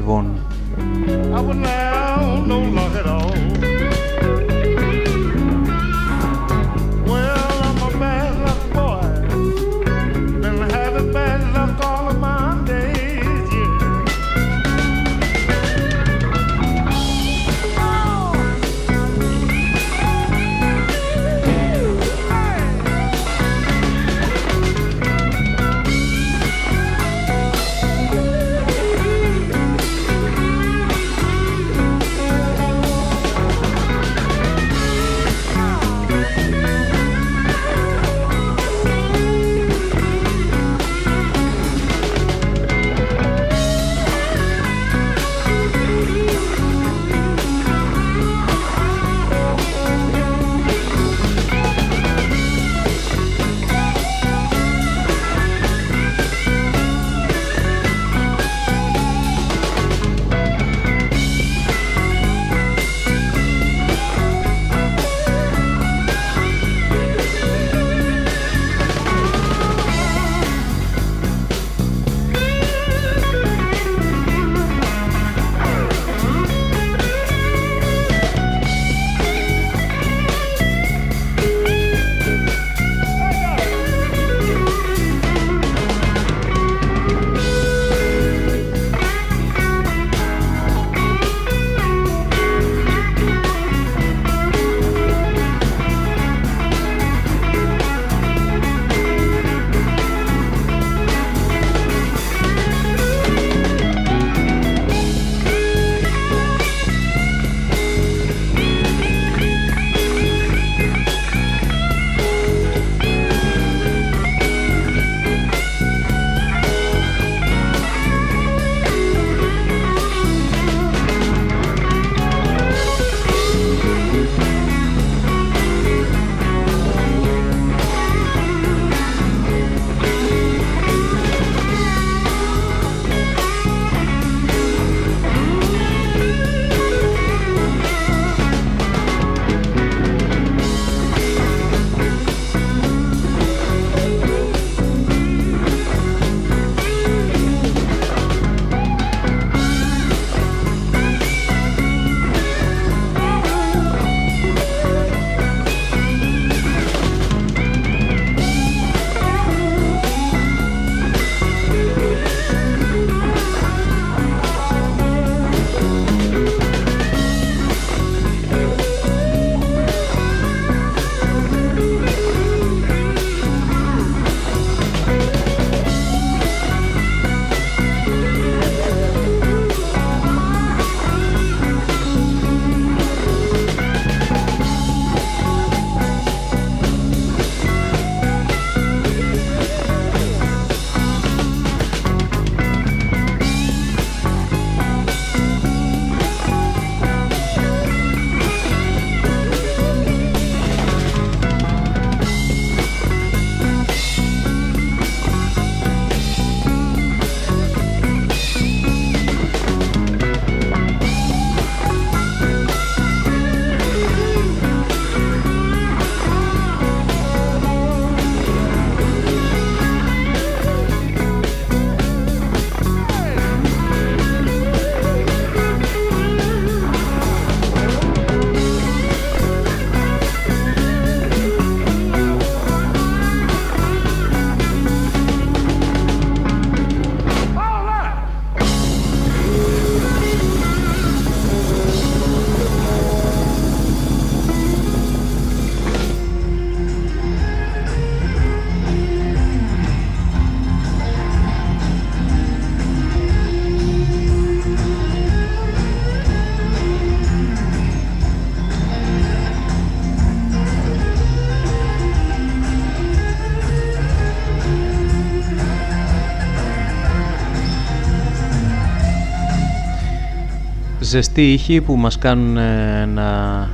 ζεστοί ήχοι που μας κάνουν ε, να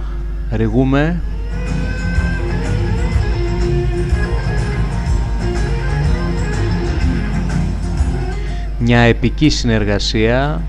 ρηγούμε. Μια επική συνεργασία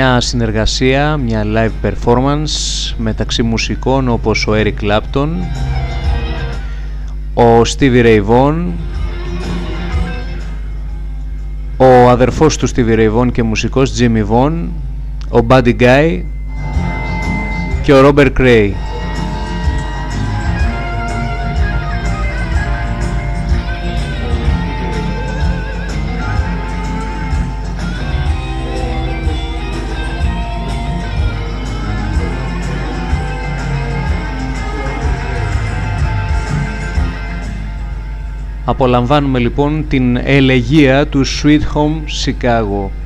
μια συνεργασία, μια live performance μεταξύ μουσικών όπως ο Eric Clapton, ο Stevie Ray Vaughan, ο αδερφός του Stevie Ray Vaughan και μουσικός Jimmy Vaughan, ο Buddy Guy και ο Robert Cray. Απολαμβάνουμε λοιπόν την ελεγία του Sweet Home Chicago.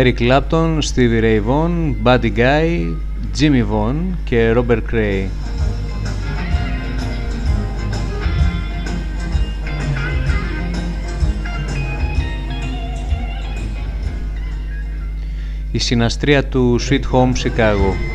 Eric Clapton, Stevie Ray Vaughan, Buddy Guy, Jimmy Vaughan και Robert Cray. Η συναστρία του Sweet Home Chicago.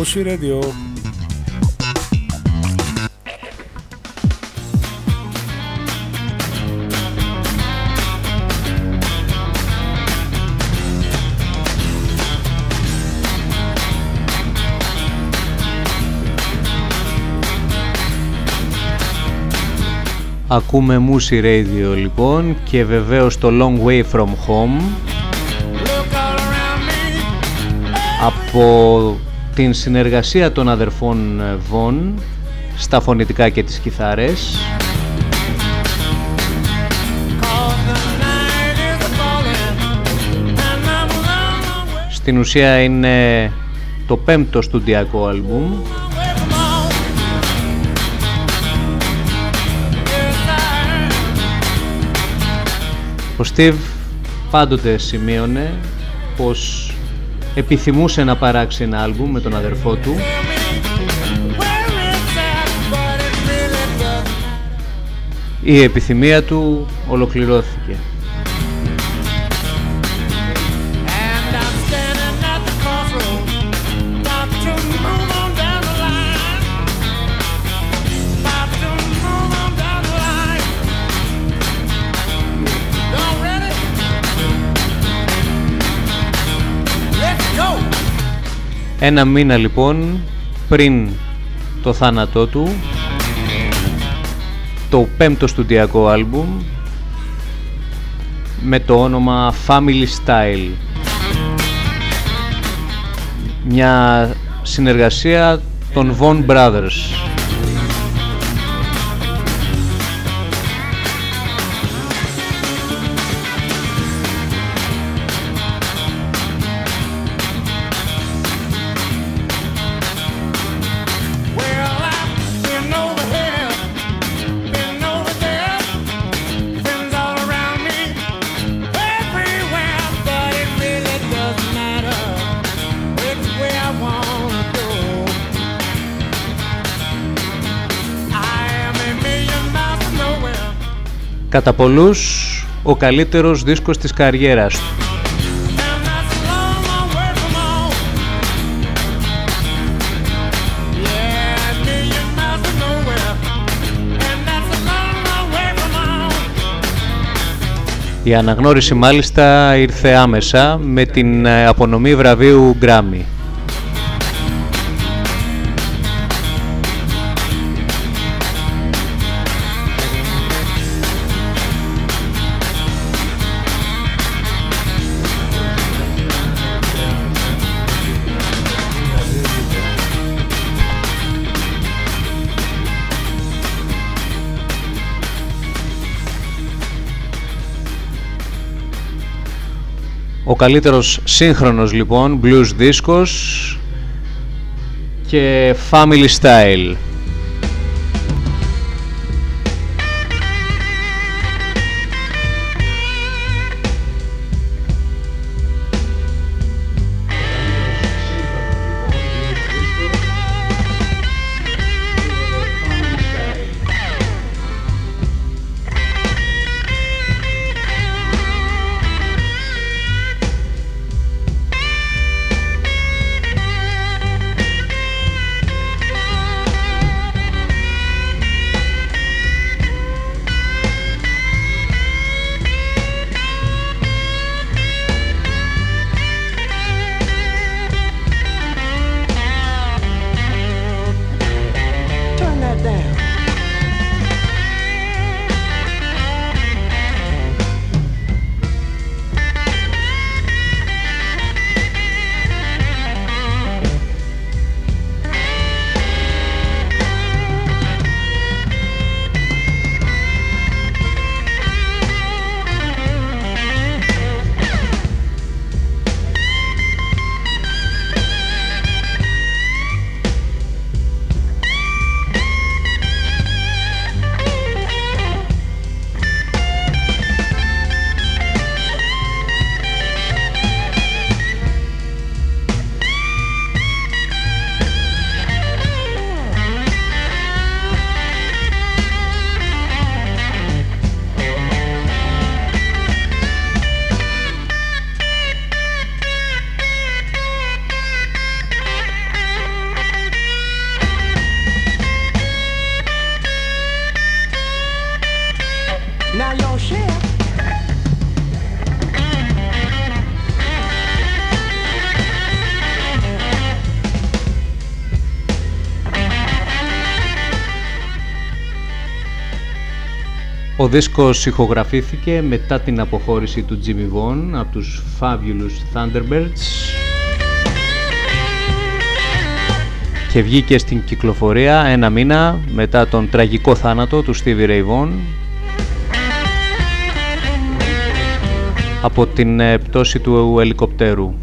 Μουσι Radio. Ακούμε Μουσι Radio λοιπόν και βεβαίως το Long Way From Home από την συνεργασία των αδερφών Βον στα φωνητικά και τις κιθάρες. Στην ουσία είναι το πέμπτο στουντιακό άλμπουμ. Ο Steve πάντοτε σημείωνε πως επιθυμούσε να παράξει ένα άλμπουμ με τον αδερφό του η επιθυμία του ολοκληρώθηκε. Ένα μήνα λοιπόν πριν το θάνατό του το πέμπτο στουντιακό άλμπουμ με το όνομα Family Style. Μια συνεργασία των Von Brothers κατά πολλούς ο καλύτερος δίσκος της καριέρας του. Η αναγνώριση μάλιστα ήρθε άμεσα με την ε, απονομή βραβείου Grammy. Καλύτερος σύγχρονος λοιπόν, blues discos και family style. Ο δίσκος ηχογραφήθηκε μετά την αποχώρηση του Jimmy Vaughan από τους Fabulous Thunderbirds και βγήκε στην κυκλοφορία ένα μήνα μετά τον τραγικό θάνατο του Stevie Ray Vaughan από την ε, πτώση του ελικοπτέρου.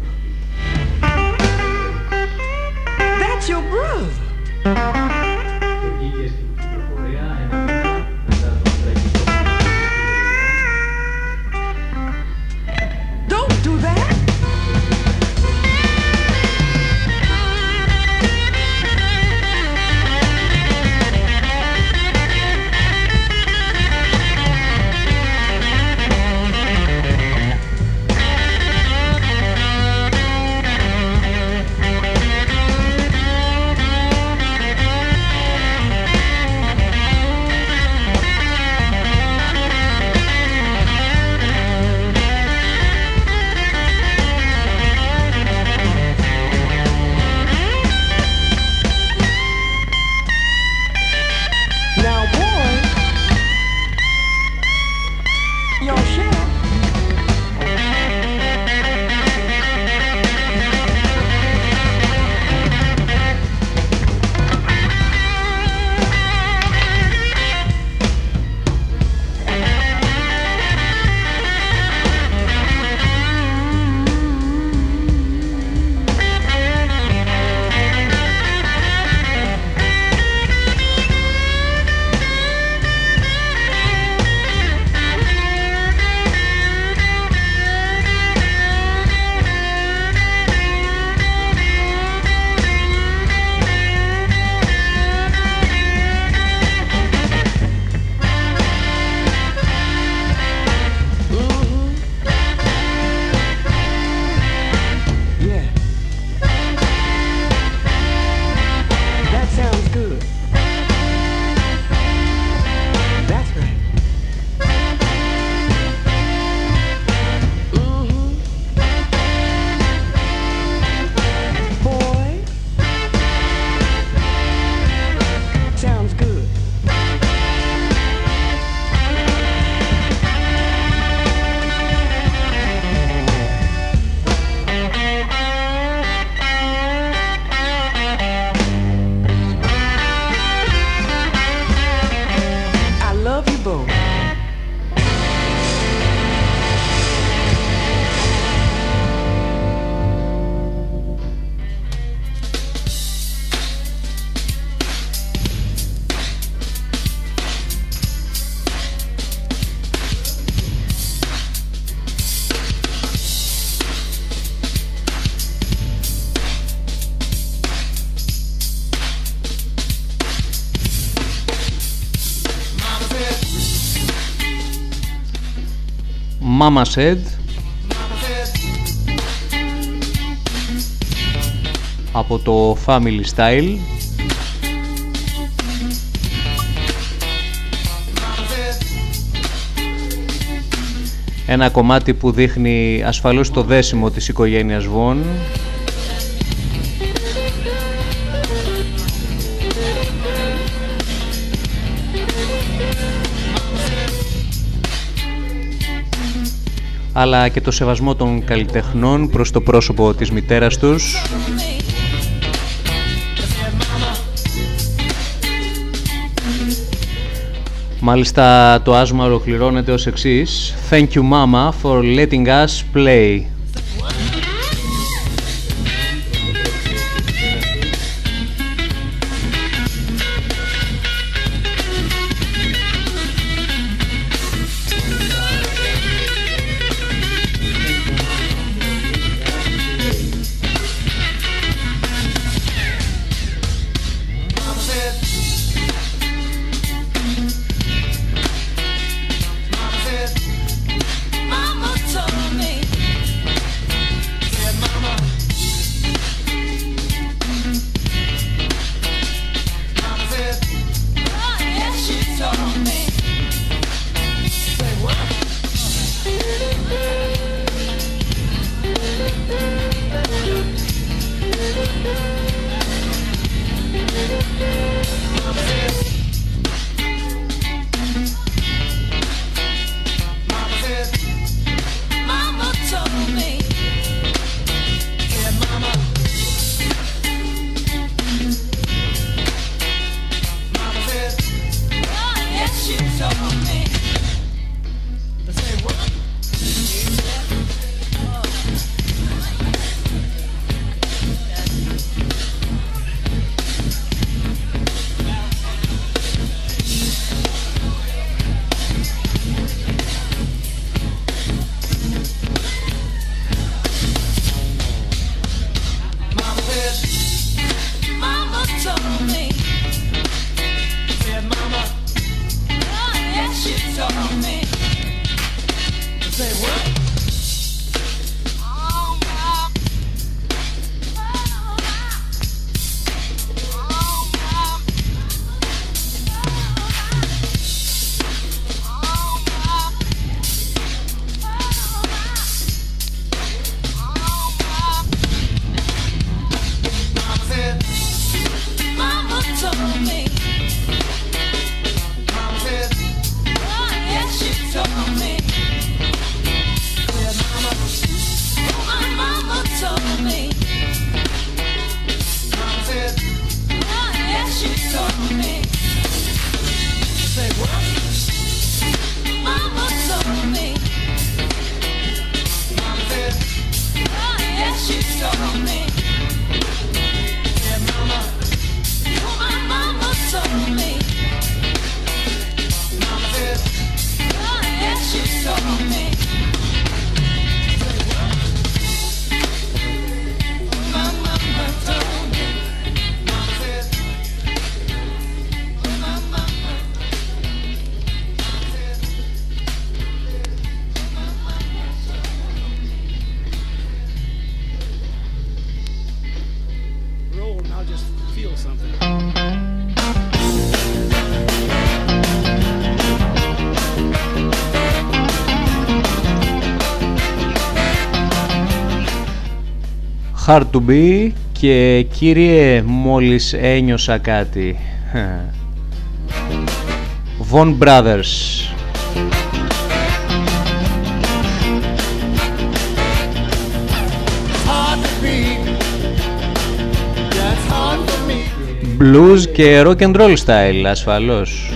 Mama Said. Από το Family Style. Ένα κομμάτι που δείχνει ασφαλώς το δέσιμο της οικογένειας Βον αλλά και το σεβασμό των καλλιτεχνών προς το πρόσωπο της μητέρας τους. Μάλιστα το άσμα ολοκληρώνεται ως εξής. Thank you mama for letting us play Hard to be και κύριε μόλις ένιωσα κάτι Von Brothers Blues και rock and roll style ασφαλώς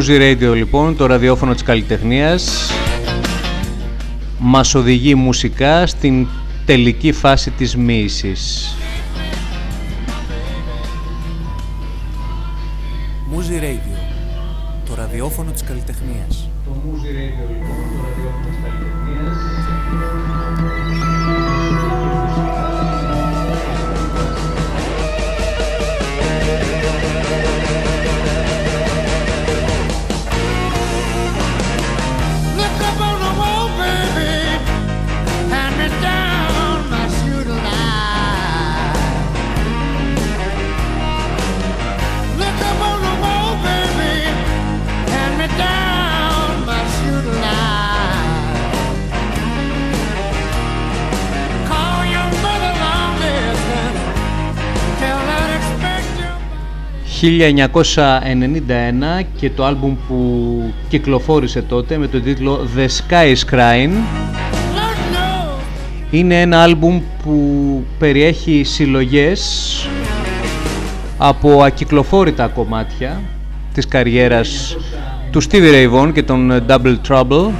Muzi Radio λοιπόν, το ραδιόφωνο της καλλιτεχνίας μας οδηγεί μουσικά στην τελική φάση της μοίησης. ...1991 και το άλμπουμ που κυκλοφόρησε τότε με τον τίτλο The Sky is Crying. Είναι ένα άλμπουμ που περιέχει συλλογές από ακυκλοφόρητα κομμάτια της καριέρας του Stevie Ray Vaughan και των Double Trouble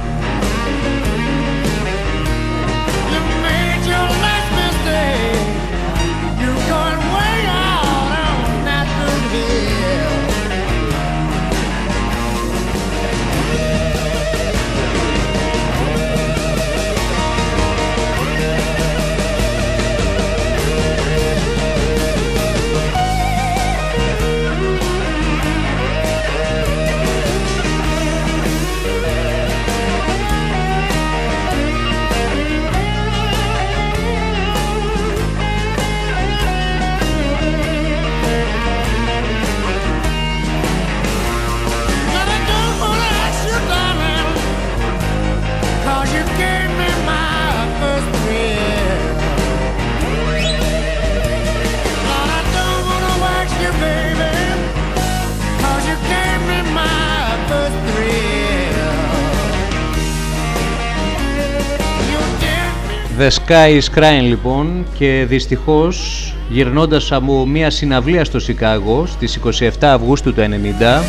Sky is Crying λοιπόν και δυστυχώς γυρνώντας από μια συναυλία στο Σικάγο στις 27 Αυγούστου του 1990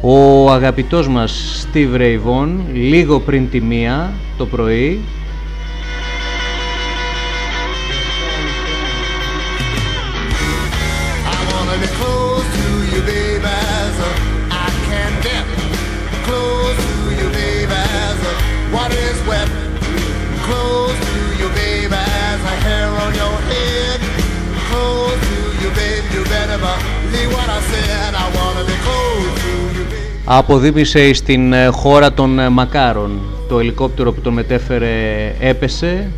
ο αγαπητός μας Steve Ray Vaughan λίγο πριν τη μία το πρωί αποδίμησε στην ε, χώρα των ε, Μακάρων. Το ελικόπτερο που τον μετέφερε έπεσε,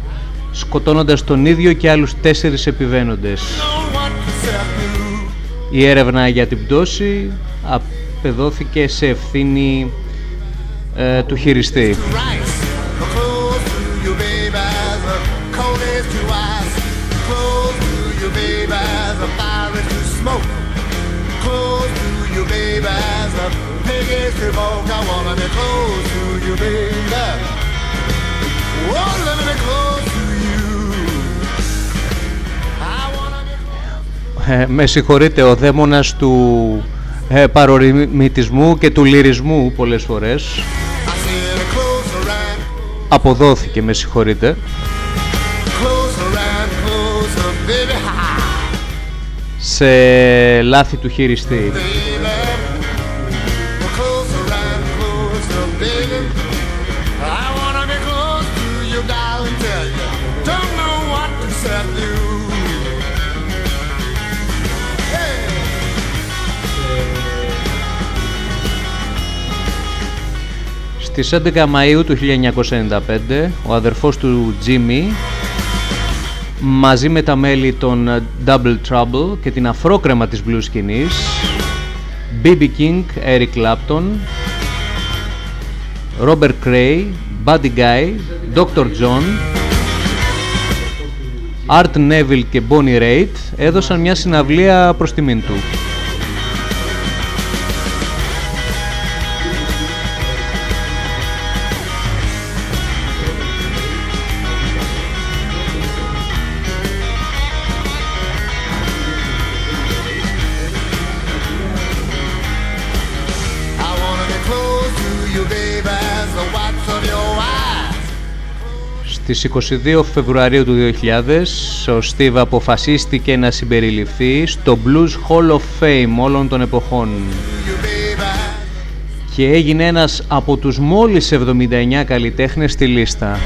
σκοτώνοντας τον ίδιο και άλλους τέσσερις επιβαίνοντες. Η έρευνα για την πτώση απεδόθηκε σε ευθύνη ε, του χειριστή. Ε, με συγχωρείτε, ο δαίμονας του ε, παροριμητισμού και του λυρισμού πολλές φορές αποδόθηκε, με συγχωρείτε. σε λάθη του χειριστή. Στις 11 Μαΐου του 1995 ο αδερφός του Jimmy μαζί με τα μέλη των Double Trouble και την αφρόκρεμα της blues σκηνής B.B. King, Eric Clapton, Robert Cray, Buddy Guy, Dr. John, Art Neville και Bonnie Raitt έδωσαν μια συναυλία προς τιμήν του. Στις 22 Φεβρουαρίου του 2000 ο Steve αποφασίστηκε να συμπεριληφθεί στο Blues Hall of Fame όλων των εποχών. Και έγινε ένας από τους μόλις 79 καλλιτέχνες στη λίστα.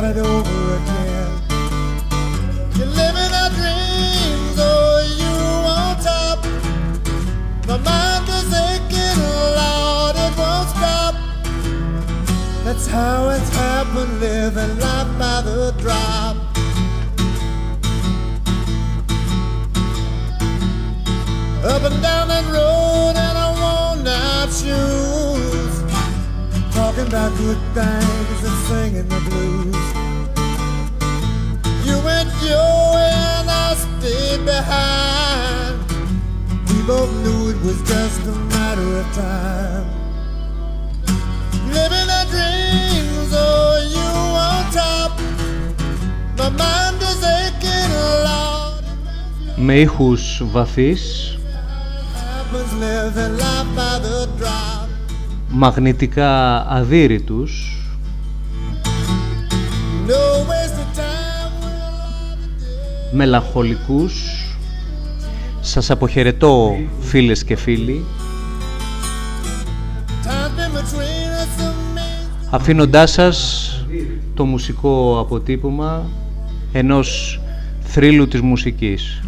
start it over again. You're living our dreams, oh, you on top. The mind is aching oh, loud, it won't stop. That's how it's happened, living life by the drop. Up and down that road, and I won't not choose. Talking about good things and singing the blues. Με ήχους βαθείς μαγνητικά αδύρυτους μελαγχολικούς σας αποχαιρετώ φίλες και φίλοι αφήνοντάς σας το μουσικό αποτύπωμα ενός θρύλου της μουσικής.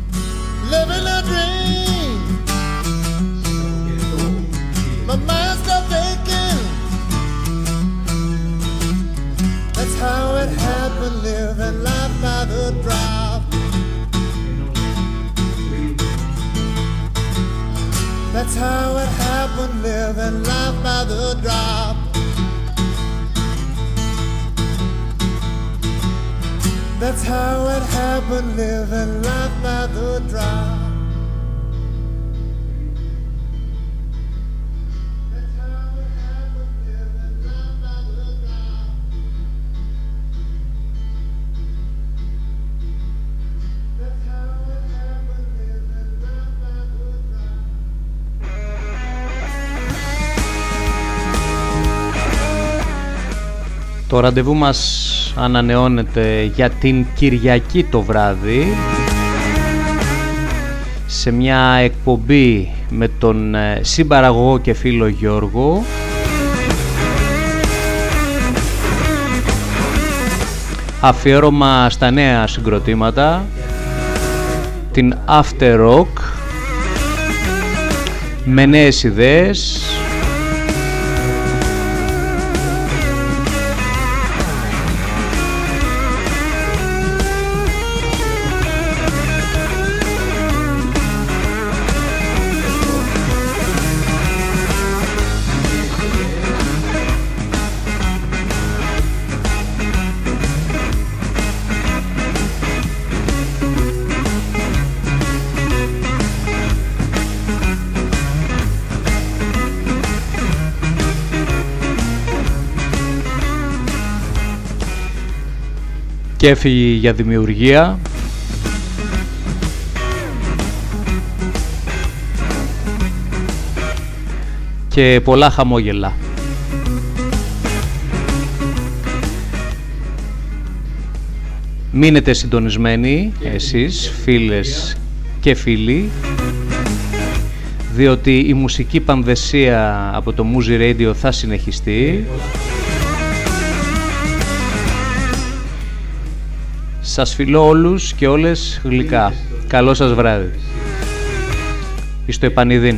Life by the drop. That's how it happened, living life by the drop. Το ραντεβού μας ανανεώνεται για την Κυριακή το βράδυ. Σε μια εκπομπή με τον ε, συμπαραγωγό και φίλο Γιώργο. Αφιέρωμα στα νέα συγκροτήματα. Την After Rock. Με νέες ιδέες και έφυγε για δημιουργία. Και πολλά χαμόγελα. Μείνετε συντονισμένοι εσείς φίλες και φίλοι διότι η μουσική πανδεσία από το Muzi Radio θα συνεχιστεί Σας φιλώ όλους και όλες γλυκά. Καλό σας βράδυ. Είστε επανειδήν.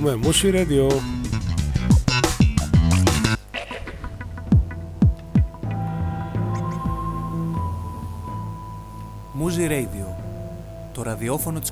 Ακούμε Μουσι Radio. Μούζι Radio. Το ραδιόφωνο της